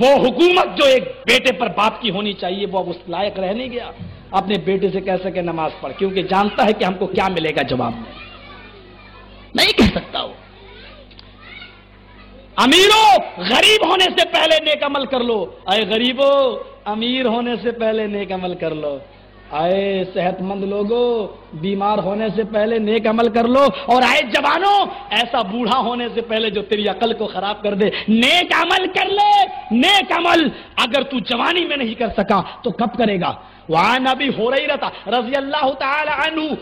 وہ حکومت جو ایک بیٹے پر باپ کی ہونی چاہیے، وہ اب اس لائق رہ نہیں گیا۔ اپنے بیٹے سے کہہ سکے نماز پڑھ، کیونکہ جانتا ہے کہ ہم کو کیا ملے گا جواب میں۔ نہیں کہہ سکتا وہ امیروں، غریب ہونے سے پہلے نیک عمل کر لو۔ اے غریبوں امیر ہونے سے پہلے نیک عمل کر لو۔ آئے صحت مند لوگوں بیمار ہونے سے پہلے نیک عمل کر لو اور آئے جوانوں ایسا بوڑھا ہونے سے پہلے جو تیری عقل کو خراب کر دے، نیک عمل کر لے، نیک عمل۔ اگر تو جوانی میں نہیں کر سکا تو کب کرے گا؟ وہاں ابھی ہو رہی رہتا رضی اللہ تعالی عنہ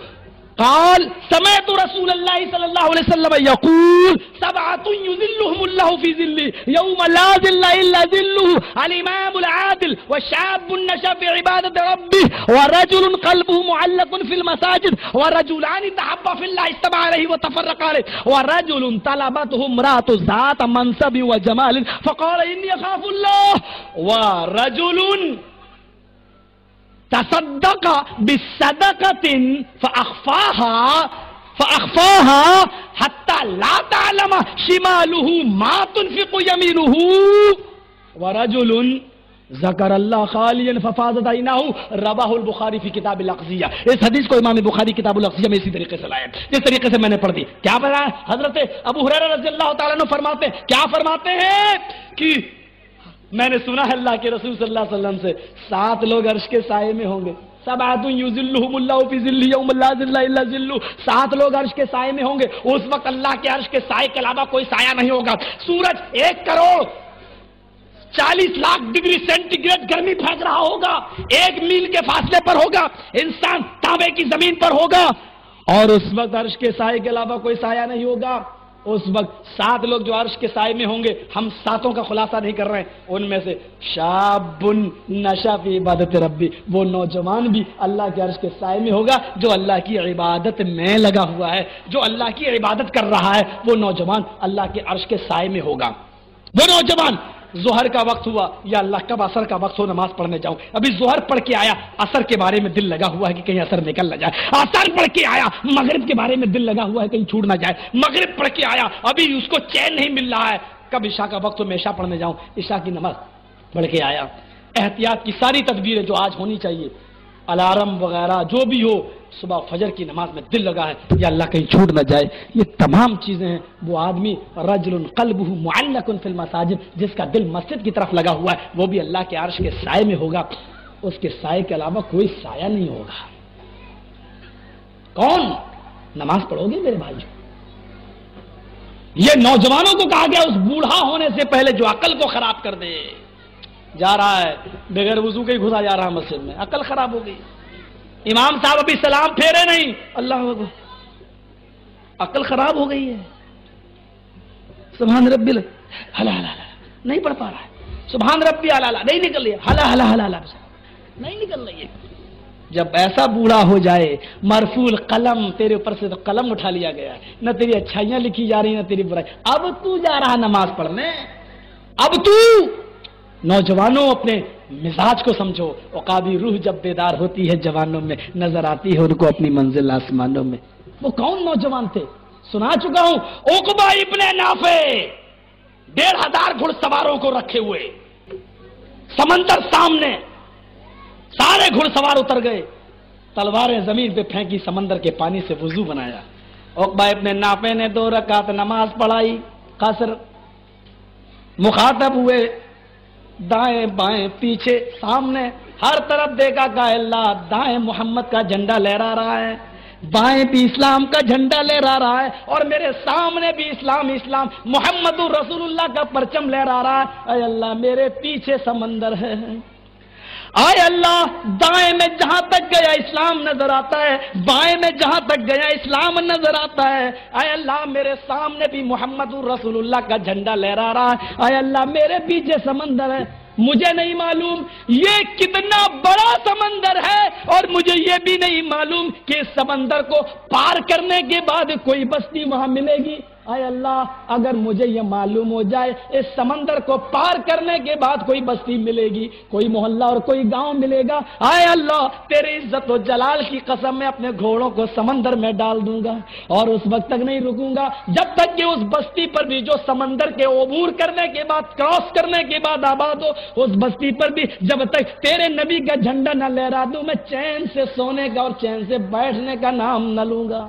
قال، سمعت رسول الله صلى الله عليه وسلم يقول، سبعة يذلهم الله في ذله، يوم لا ذل إلا ذله، الإمام العادل والشاب النشا في عبادة ربه، ورجل قلبه معلق في المساجد ورجلان تحبا في الله استمع عليه وتفرق عليه، ورجل طلبته امرأة ذات منصب وجمال، فقال إني أخاف الله، ورجل تصدق بصدقة فأخفاها فأخفاها حتى لا تعلم شماله ما تنفق يمينه. ورجل ذکر اللہ خالیا ففاضت عیناہ رواہ البخاری فی کتاب الاقضیہ اس حدیث کو امام بخاری کتاب الاقضیہ میں اسی طریقے سے لایا جس طریقے سے میں نے پڑھ دی۔ کیا بتا حضرت ابو حریرہ رضی اللہ تعالیٰ عنہ فرماتے ہیں، کیا فرماتے ہیں؟ کہ میں نے سنا ہے اللہ کے رسول صلی اللہ علیہ وسلم سے، سات لوگ عرش کے سائے میں ہوں گے۔ سبعت یذلہم اللہ فی یوم لا الا سات لوگ عرش کے سائے میں ہوں گے۔ اس وقت اللہ کے عرش کے سائے کے علاوہ کوئی سایہ نہیں ہوگا۔ سورج ایک کروڑ چالیس لاکھ ڈگری سینٹی گریڈ گرمی پھینک رہا ہوگا۔ ایک میل کے فاصلے پر ہوگا۔ انسان تانبے کی زمین پر ہوگا۔ اور اس وقت عرش کے سائے کے علاوہ کوئی سایہ نہیں ہوگا۔ اس وقت سات لوگ جو عرش کے سائے میں ہوں گے، ہم ساتوں کا خلاصہ نہیں کر رہے ہیں۔ ان میں سے شابن نشا فی عبادت ربی، وہ نوجوان بھی اللہ کے عرش کے سائے میں ہوگا جو اللہ کی عبادت میں لگا ہوا ہے۔ جو اللہ کی عبادت کر رہا ہے، وہ نوجوان اللہ کے عرش کے سائے میں ہوگا۔ وہ نوجوان ظہر کا وقت ہوا، یا اللہ کب اثر کا وقت ہو نماز پڑھنے جاؤں؟ ابھی ظہر پڑھ کے آیا اثر کے بارے میں دل لگا ہوا ہے کہ کہیں اثر نکل نہ جائے۔ اثر پڑھ کے آیا، مغرب کے بارے میں دل لگا ہوا ہے کہیں چھوٹ نہ جائے۔ مغرب پڑھ کے آیا، ابھی اس کو چین نہیں مل رہا ہے۔ کب عشاء کا وقت ہو، میں عشاء پڑھنے جاؤں، عشاء کی نماز پڑھ کے آیا۔ احتیاط کی ساری تدبیریں جو آج ہونی چاہیے، الارم وغیرہ جو بھی ہو صبح فجر کی نماز میں دل لگا ہے یا اللہ کہیں چھوٹ نہ جائے۔ یہ تمام چیزیں ہیں۔ وہ آدمی رجل قلب معلق فی المساجد، جس کا دل مسجد کی طرف لگا ہوا ہے، وہ بھی اللہ کے عرش کے سائے میں ہوگا۔ اس کے سائے کے علاوہ کوئی سایہ نہیں ہوگا۔ کون؟ نماز پڑھو گے میرے بھائی یہ نوجوانوں کو کہا گیا، اس بوڑھا ہونے سے پہلے جو عقل کو خراب کر دے۔ جا رہا ہے، بغیر وضو کے ہی گھسا جا رہا ہے مسجد میں۔ عقل خراب ہو گئی۔ امام صاحب ابھی سلام پھیرے نہیں۔ اللہ عقل خراب ہو گئی ہے۔ سبحان ربی ہلا ہلا نہیں پڑھ پا رہا ہے۔ سبحان ربی ہلا نہیں نکل رہی ہلا ہلا ہلا نہیں نکل رہی ہے۔ جب ایسا بوڑھا ہو جائے مرفول قلم تیرے اوپر سے تو قلم اٹھا لیا گیا نہ تیری اچھائیاں لکھی جا رہی، نہ تیری برائی۔ اب تو جا رہا نماز پڑھنے۔ اب تو نوجوانوں اپنے مزاج کو سمجھو۔ اوقابی روح جب بیدار ہوتی ہے جوانوں میں، نظر آتی ہے ان کو اپنی منزل آسمانوں میں۔ وہ کون نوجوان تھے؟ سنا چکا ہوں اوکبا ابن نافے ڈیڑھ ہزار گھڑ سواروں کو رکھے ہوئے۔ سمندر سامنے۔ سارے گھڑ سوار اتر گئے۔ تلواریں زمین پہ پھینکی، سمندر کے پانی سے وضو بنایا۔ اوکبا ابن نافے نے دو رکعت نماز پڑھائی، قصر مخاطب ہوئے۔ دائیں بائیں پیچھے سامنے ہر طرف دیکھا کا اللہ، دائیں محمد کا جھنڈا لہرا رہا ہے، بائیں بھی اسلام کا جھنڈا لہرا رہا ہے اور میرے سامنے بھی اسلام اسلام محمد رسول اللہ کا پرچم لہرا رہا ہے۔ اے اللہ، میرے پیچھے سمندر ہے۔ آئے اللہ، دائیں میں جہاں تک گیا اسلام نظر آتا ہے، بائیں میں جہاں تک گیا اسلام نظر آتا ہے۔ اے اللہ، میرے سامنے بھی محمد رسول اللہ کا جھنڈا لہرا رہا ہے۔ اے اللہ، میرے پیچھے سمندر ہے۔ مجھے نہیں معلوم یہ کتنا بڑا سمندر ہے، اور مجھے یہ بھی نہیں معلوم کہ اس سمندر کو پار کرنے کے بعد کوئی بستی وہاں ملے گی۔ اے اللہ، اگر مجھے یہ معلوم ہو جائے، اس سمندر کو پار کرنے کے بعد کوئی بستی ملے گی، کوئی محلہ اور کوئی گاؤں ملے گا، اے اللہ، تیرے عزت و جلال کی قسم میں اپنے گھوڑوں کو سمندر میں ڈال دوں گا اور اس وقت تک نہیں رکوں گا جب تک کہ اس بستی پر بھی جو سمندر کے عبور کرنے کے بعد کراس کرنے کے بعد آباد ہو، اس بستی پر بھی جب تک تیرے نبی کا جھنڈا نہ لہرا دوں، میں چین سے سونے کا اور چین سے بیٹھنے کا نام نہ لوں گا۔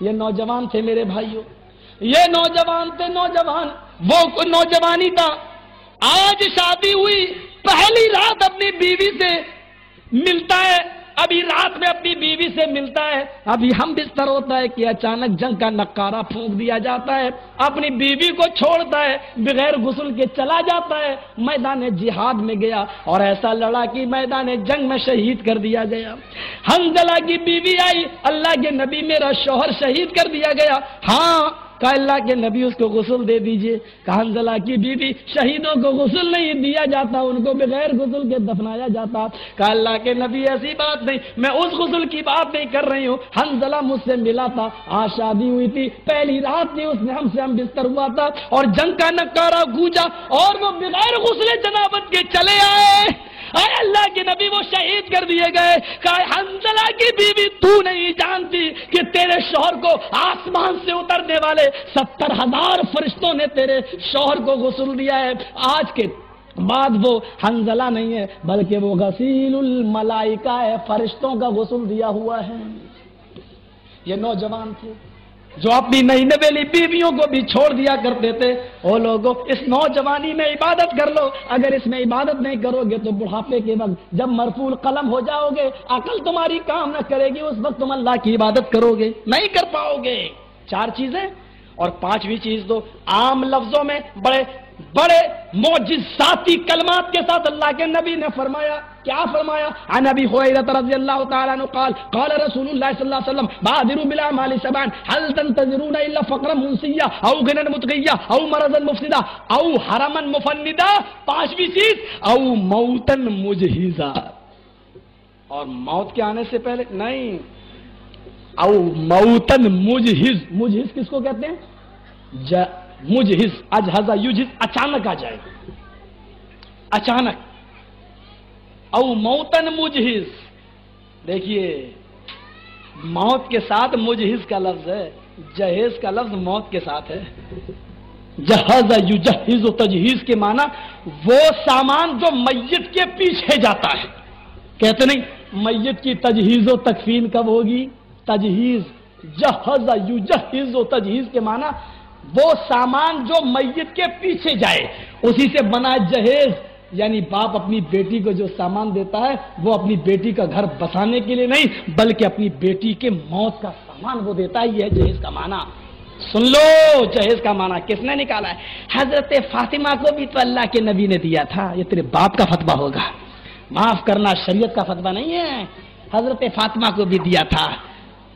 یہ نوجوان تھے میرے بھائیوں یہ نوجوان تھے نوجوان، وہ نوجوانی تھا۔ آج شادی ہوئی، پہلی رات اپنی بیوی سے ملتا ہے۔ ابھی رات میں اپنی بیوی سے ملتا ہے۔ ابھی ہم بستر ہوتا ہے کہ اچانک جنگ کا نکارا پھونک دیا جاتا ہے۔ اپنی بیوی کو چھوڑتا ہے، بغیر غسل کے چلا جاتا ہے۔ میدان جہاد میں گیا اور ایسا لڑا کہ میدان جنگ میں شہید کر دیا گیا۔ حنزلہ کی بیوی آئی، اللہ کے نبی میرا شوہر شہید کر دیا گیا۔ ہاں کہا اللہ کے نبی اس کو غسل دے دیجیے۔ کہا حنزلہ کی بیوی، شہیدوں کو غسل نہیں دیا جاتا، ان کو بغیر غسل کے دفنایا جاتا۔ کہا اللہ کے نبی ایسی بات نہیں، میں اس غسل کی بات نہیں کر رہی ہوں۔ حنزلہ مجھ سے ملا تھا، آج شادی ہوئی تھی، پہلی رات تھی، اس نے ہم سے ہم بستر ہوا تھا۔ اور جنگ کا نکارا گوجا اور وہ بغیر غسل جنابت کے چلے آئے۔ اے اللہ کے نبی وہ شہید کر دیے گئے کہا حنزلہ کی بیوی تو نہیں جانتی کہ تیرے شوہر کو آسمان سے اترنے والے ستر ہزار فرشتوں نے تیرے شوہر کو غسل دیا ہے۔ آج کے بعد وہ حنزلہ نہیں ہے، بلکہ وہ غسیل الملائکہ ہے، فرشتوں کا غسل دیا ہوا ہے۔ یہ نوجوان تھے۔ جو اپنی نئی نویلی بیویوں کو بھی چھوڑ دیا کرتے تھے وہ لوگوں، اس نوجوانی میں عبادت کر لو۔ اگر اس میں عبادت نہیں کرو گے تو بڑھاپے کے وقت جب مرفول قلم ہو جاؤ گے، عقل تمہاری کام نہ کرے گی، اس وقت تم اللہ کی عبادت کرو گے، نہیں کر پاؤ گے۔ چار چیزیں اور پانچویں چیز دو عام لفظوں میں بڑے بڑے معجزاتی کلمات کے ساتھ اللہ کے نبی نے فرمایا، کیا فرمایا؟ عن ابي هريره رضي الله تعالى عنه قال قال رسول الله صلى الله عليه وسلم، بادروا بالاعمال سبعا، هل تنتظرون الا فقرا منسيا او غنى متغيا او مرضا مفسدا او حرما مفندا پانچویں چیز، او موتا مجهزا اور موت کے آنے سے پہلے، نہیں، او موتن مجہز۔ مجہز کس کو کہتے ہیں؟ ج... مجہز اجہزا یجہز اچانک آ جائے۔ اچانک۔ او موتن مجہز۔ دیکھیے، موت کے ساتھ مجہز کا لفظ ہے، جہیز کا لفظ موت کے ساتھ ہے۔ جہاز یجہز و تجہیز کے معنی وہ سامان جو میت کے پیچھے جاتا ہے۔ کہتے نہیں، میت کی تجہیز و تکفین کب ہوگی؟ تجہیز جہاز یجہز و تجہیز کے معنی وہ سامان جو میت کے پیچھے جائے، اسی سے بنا جہیز یعنی باپ اپنی بیٹی کو جو سامان دیتا ہے، وہ اپنی بیٹی کا گھر بسانے کے لیے نہیں، بلکہ اپنی بیٹی کے موت کا سامان وہ دیتا ہے۔ یہ جہیز کا معنی۔ سن لو، جہیز کا معنی کس نے نکالا ہے؟ حضرت فاطمہ کو بھی تو اللہ کے نبی نے دیا تھا، یہ تیرے باپ کا فتبہ ہوگا۔ معاف کرنا، شریعت کا فتبہ نہیں ہے۔ حضرت فاطمہ کو بھی دیا تھا۔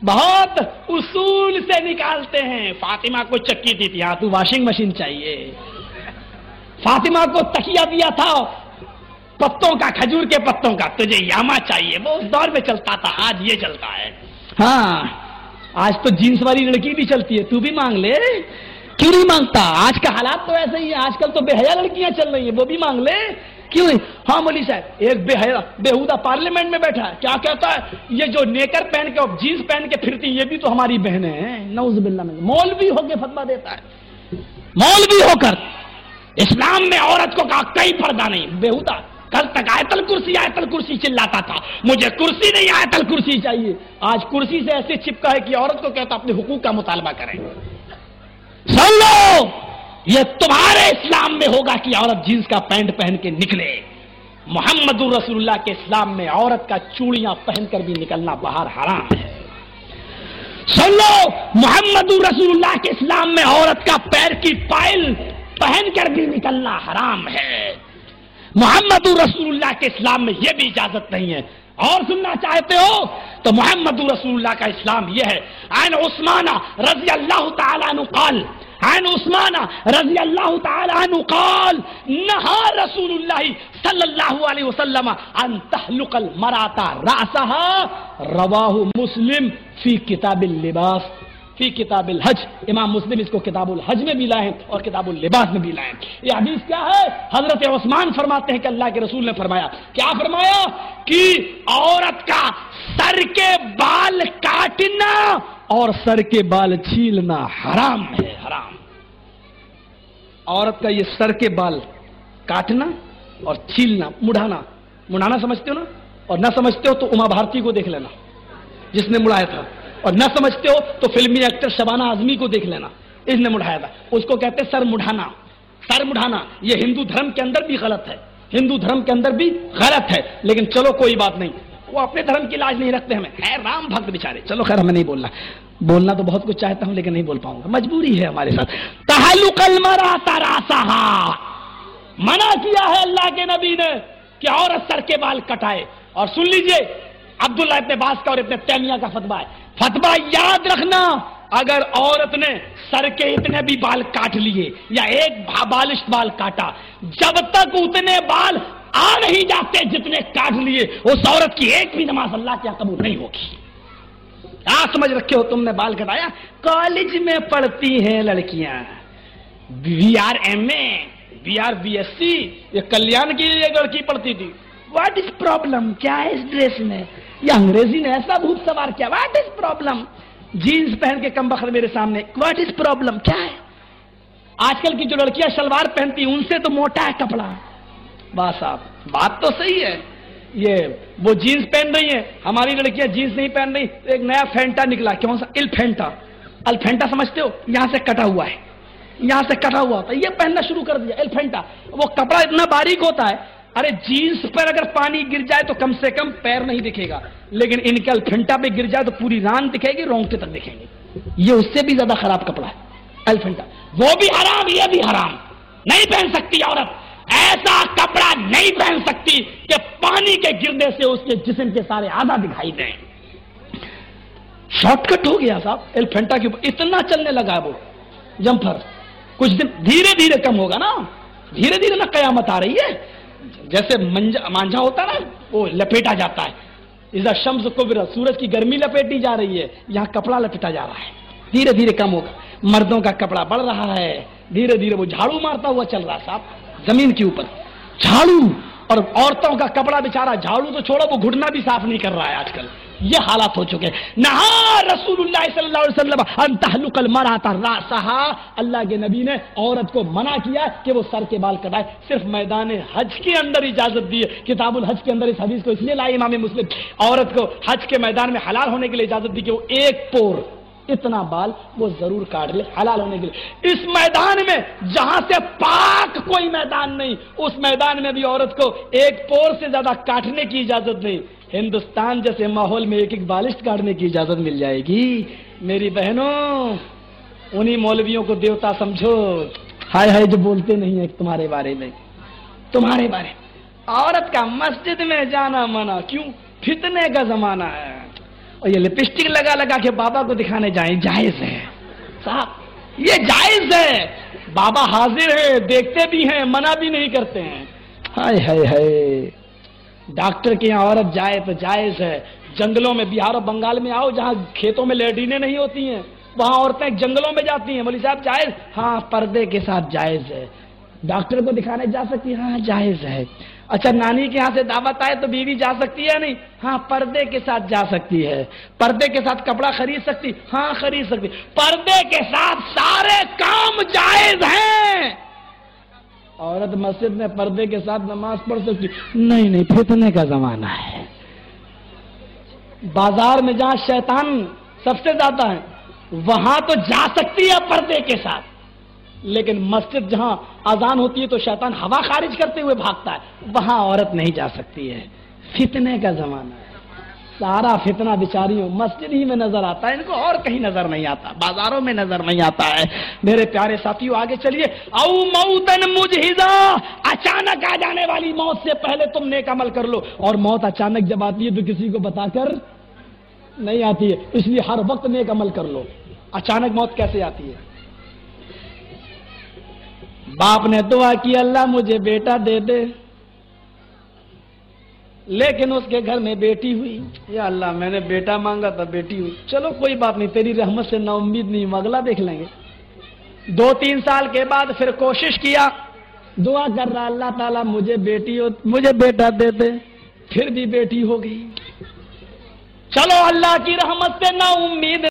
بہت اصول سے نکالتے ہیں۔ فاطمہ کو چکی دی تھی۔ ہاں تو واشنگ مشین چاہیے۔ فاطمہ کو تکیا دیا تھا۔ پتوں کا، کھجور کے پتوں کا۔ تجھے یاما چاہیے۔ وہ اس دور میں چلتا تھا، آج یہ چلتا ہے۔ ہاں آج تو جینس والی لڑکی بھی چلتی ہے۔ تو بھی مانگ لے۔ کیوں نہیں مانگتا؟ آج کا حالات تو ایسے ہی ہے آج کل تو بے حیا لڑکیاں چل رہی ہیں۔ وہ بھی مانگ لے۔ کیوں نہیں؟ ہاں مولی صاحب، ایک بے حیا بےحدہ پارلیمنٹ میں بیٹھا ہے۔ کیا کہتا ہے؟ یہ جو نیکر پہن کے اور جینس پہن کے پھرتی یہ بھی تو ہماری بہنیں ہیں۔ نوز باللہ میں مولوی ہو کے فتوا دیتا ہے۔ مولوی ہو کر اسلام میں عورت کو کہا کئی پردہ نہیں۔ بےحدہ کل تک آیتل کرسی آیتل کرسی چلاتا تھا۔ مجھے کرسی نہیں آیتل کرسی چاہیے۔ آج کرسی سے ایسے چپکا ہے کہ عورت کو کہتا اپنے حقوق کا مطالبہ کریں۔ سن لو! یہ تمہارے اسلام میں ہوگا کہ عورت جینس کا پینٹ پہن کے نکلے۔ محمد الرسول اللہ کے اسلام میں عورت کا چوڑیاں پہن کر بھی نکلنا باہر حرام ہے۔ سن لو محمد الرسول اللہ کے اسلام میں عورت کا پیر کی پائل پہن کر بھی نکلنا حرام ہے۔ محمد رسول اللہ کے اسلام میں یہ بھی اجازت نہیں ہے۔ اور سننا چاہتے ہو؟ تو محمد رسول اللہ کا اسلام یہ ہے۔ عین عثمانہ رضی اللہ تعالیٰ عنہ قال عین عثمانہ رضی اللہ تعالیٰ عنہ قال، نہا رسول اللہ صلی اللہ علیہ وسلم ان تحلق المراتا رأسها. رواہ مسلم فی کتاب اللباس، فی کتاب الحج۔ امام مسلم اس کو کتاب الحج میں بھی لائے اور کتاب اللباس میں بھی لائے۔ یہ حدیث کیا ہے؟ حضرت عثمان فرماتے ہیں کہ اللہ کے رسول نے فرمایا، کیا فرمایا؟ کہ عورت کا سر کے بال کاٹنا اور سر کے بال چھیلنا حرام ہے۔ حرام۔ عورت کا یہ سر کے بال کاٹنا اور چھیلنا مڑانا۔ مڑانا سمجھتے ہو نا؟ اور نہ سمجھتے ہو تو اما بھارتی کو دیکھ لینا جس نے مڑایا تھا۔ اور نہ سمجھتے ہو تو فلمی ایکٹر شبانہ آزمی کو دیکھ لینا اس نے مڑھایا تھا۔ اس کو کہتے سر مڑھانا سر مڑھانا یہ ہندو دھرم کے اندر بھی غلط ہے۔ ہندو دھرم کے اندر بھی غلط ہے۔ لیکن چلو کوئی بات نہیں وہ اپنے دھرم کی لاج نہیں رکھتے ہمیں۔ ہے رام بھکت بےچارے چلو خیر، ہمیں نہیں بولنا۔ بولنا تو بہت کچھ چاہتا ہوں، لیکن نہیں بول پاؤں گا۔ مجبوری ہے ہمارے ساتھ۔ تعلق منع کیا ہے اللہ کے نبی نے کہ عورت سر کے بال کٹائے۔ اور سن لیجیے، عبداللہ ابن باس کا اور ابن تیمیہ کا فتبہ ہے۔ فتبہ یاد رکھنا، اگر عورت نے سر کے اتنے بھی بال کاٹ لیے، یا ایک بالش بال کاٹا، جب تک اتنے بال آ نہیں جاتے جتنے کاٹ لیے۔ اس عورت کی ایک بھی نماز اللہ کیا قبول نہیں ہوگی۔ کیا سمجھ رکھے ہو تم نے بال کٹایا کالج میں پڑھتی ہیں لڑکیاں۔ B R M A B R B S C, یہ کلیان کی ایک لڑکی پڑھتی تھی۔ واٹ از پرابلم کیا ہے اس ڈریس میں؟ یہ انگریزی نے ایسا بھوت سوار کیا۔ واٹ از پرابلم جینس پہن کے کم بخر میرے سامنے۔ واٹ از پرابلم کیا ہے؟ آج کل کی جو لڑکیاں شلوار پہنتی ان سے تو موٹا ہے کپڑا۔ بس آپ بات تو صحیح ہے. یہ وہ جینس پہن رہی ہیں. ہماری لڑکیاں جینس نہیں پہن رہی. ایک نیا فینٹا نکلا. کون سا ال فینٹا الفینٹا سمجھتے ہو؟ یہاں سے کٹا ہوا ہے. یہاں سے کٹا ہوا ہوتا ہے. یہ پہننا شروع کر دیا. الفینٹا وہ کپڑا اتنا باریک ہوتا ہے. ارے جینس پر اگر پانی گر جائے تو کم سے کم پیر نہیں دکھے گا. لیکن ان کے الفینٹا پہ گر جائے تو پوری ران دکھے گی، رونگتے تک دکھیں گے. یہ اس سے بھی زیادہ خراب کپڑا ہے. الفینٹا وہ بھی حرام، یہ بھی حرام. نہیں پہن سکتی عورت. ایسا کپڑا نہیں پہن سکتی کہ پانی کے گرنے سے اس کے جسم کے سارے آدھا دکھائی دیں۔ شارٹ کٹ ہو گیا صاحب ایلفینٹا کے اوپر اتنا چلنے لگا وہ، جمپر۔ کچھ دن دھیرے دھیرے کم ہوگا نا۔ دھیرے دھیرے نا قیامت آ رہی ہے۔ جیسے مانجا ہوتا ہے نا، وہ لپیٹا جاتا ہے۔ اس شمس کو سورج کی گرمی لپیٹی جا رہی ہے، یہاں کپڑا لپیٹا جا رہا ہے۔ دھیرے دھیرے کم ہوگا۔ مردوں کا کپڑا بڑھ رہا ہے۔ دھیرے دھیرے وہ جھاڑو مارتا ہوا چل رہا صاحب۔ زمین کے اوپر۔ جھاڑو۔ اور عورتوں کا کپڑا بےچارا جھاڑو تو چھوڑو، وہ گھٹنا بھی صاف نہیں کر رہا ہے آج کل۔ یہ حالات ہو چکے۔ نہ رسول اللہ صلی اللہ علیہ وسلم راسہا اللہ کے نبی نے عورت کو منع کیا کہ وہ سر کے بال کٹائے۔ صرف میدان حج کے اندر اجازت دی۔ کتاب الحج کے اندر اس حدیث کو اس لیے لائے امام مسلم۔ عورت کو حج کے میدان میں حلال ہونے کے لیے اجازت دی کہ وہ ایک پور اتنا بال وہ ضرور کاٹ لے، حلال ہونے کے لیے۔ اس میدان میں جہاں سے پاک کوئی میدان نہیں، اس میدان میں بھی عورت کو ایک پور سے زیادہ کاٹنے کی اجازت نہیں۔ ہندوستان جیسے ماحول میں ایک ایک بالش کاٹنے کی اجازت مل جائے گی۔ میری بہنوں، انہی مولویوں کو دیوتا سمجھو۔ ہائے ہائے، جو بولتے نہیں ہیں تمہارے بارے میں۔ تمہارے بارے۔ عورت کا مسجد میں جانا منع، کیوں؟ فتنے کا زمانہ ہے۔ اور یہ لپسٹک لگا لگا کے بابا کو دکھانے جائیں، جائز ہے۔ صاحب، یہ جائز ہے۔ بابا حاضر ہے، دیکھتے بھی ہیں، منع بھی نہیں کرتے ہیں۔ ہائے ہائے ہائے۔ ڈاکٹر کے یہاں عورت جائے تو جائز ہے۔ جنگلوں میں بہار اور بنگال میں آؤ، جہاں کھیتوں میں لیٹرینیں نہیں ہوتی ہیں۔ وہاں عورتیں جنگلوں میں جاتی ہیں۔ بولی صاحب، جائز؟ ہاں پردے کے ساتھ جائز ہے۔ ڈاکٹر کو دکھانے جا سکتی ہاں جائز ہے۔ اچھا نانی کے یہاں سے دعوت آئے تو بیوی جا سکتی ہے نہیں؟ ہاں پردے کے ساتھ جا سکتی ہے۔ پردے کے ساتھ کپڑا خرید سکتی ہاں خرید سکتی۔ پردے کے ساتھ سارے کام جائز ہیں۔ عورت مسجد میں پردے کے ساتھ نماز پڑھ سکتی، نہیں نہیں، فتنے کا زمانہ ہے۔ بازار میں جہاں شیطان سب سے زیادہ ہے وہاں تو جا سکتی ہے پردے کے ساتھ۔ لیکن مسجد جہاں آزان ہوتی ہے تو شیطان ہوا خارج کرتے ہوئے بھاگتا ہے۔ وہاں عورت نہیں جا سکتی ہے۔ فتنے کا زمانہ ہے۔ سارا فتنہ بچاریوں مسجد ہی میں نظر آتا ہے۔ ان کو اور کہیں نظر نہیں آتا۔ بازاروں میں نظر نہیں آتا ہے۔ میرے پیارے ساتھیوں آگے چلیے۔ او موتن مجھزا اچانک آ جانے والی موت سے پہلے تم نیک عمل کر لو۔ اور موت اچانک جب آتی ہے تو کسی کو بتا کر نہیں آتی ہے۔ اس لیے ہر وقت نیک عمل کر لو۔ اچانک موت کیسے آتی ہے؟ باپ نے دعا کی، اللہ مجھے بیٹا دے دے۔ لیکن اس کے گھر میں بیٹی ہوئی۔ یا اللہ، میں نے بیٹا مانگا تھا بیٹی ہوئی۔ چلو، کوئی بات نہیں، تیری رحمت سے نا امید نہیں اگلا دیکھ لیں گے۔ دو تین سال کے بعد پھر کوشش کیا۔ دعا کر رہا، اللہ تعالیٰ مجھے بیٹی ہو مجھے بیٹا دے دے۔ پھر بھی بیٹی ہو گئی۔ چلو، اللہ کی رحمت سے نا امید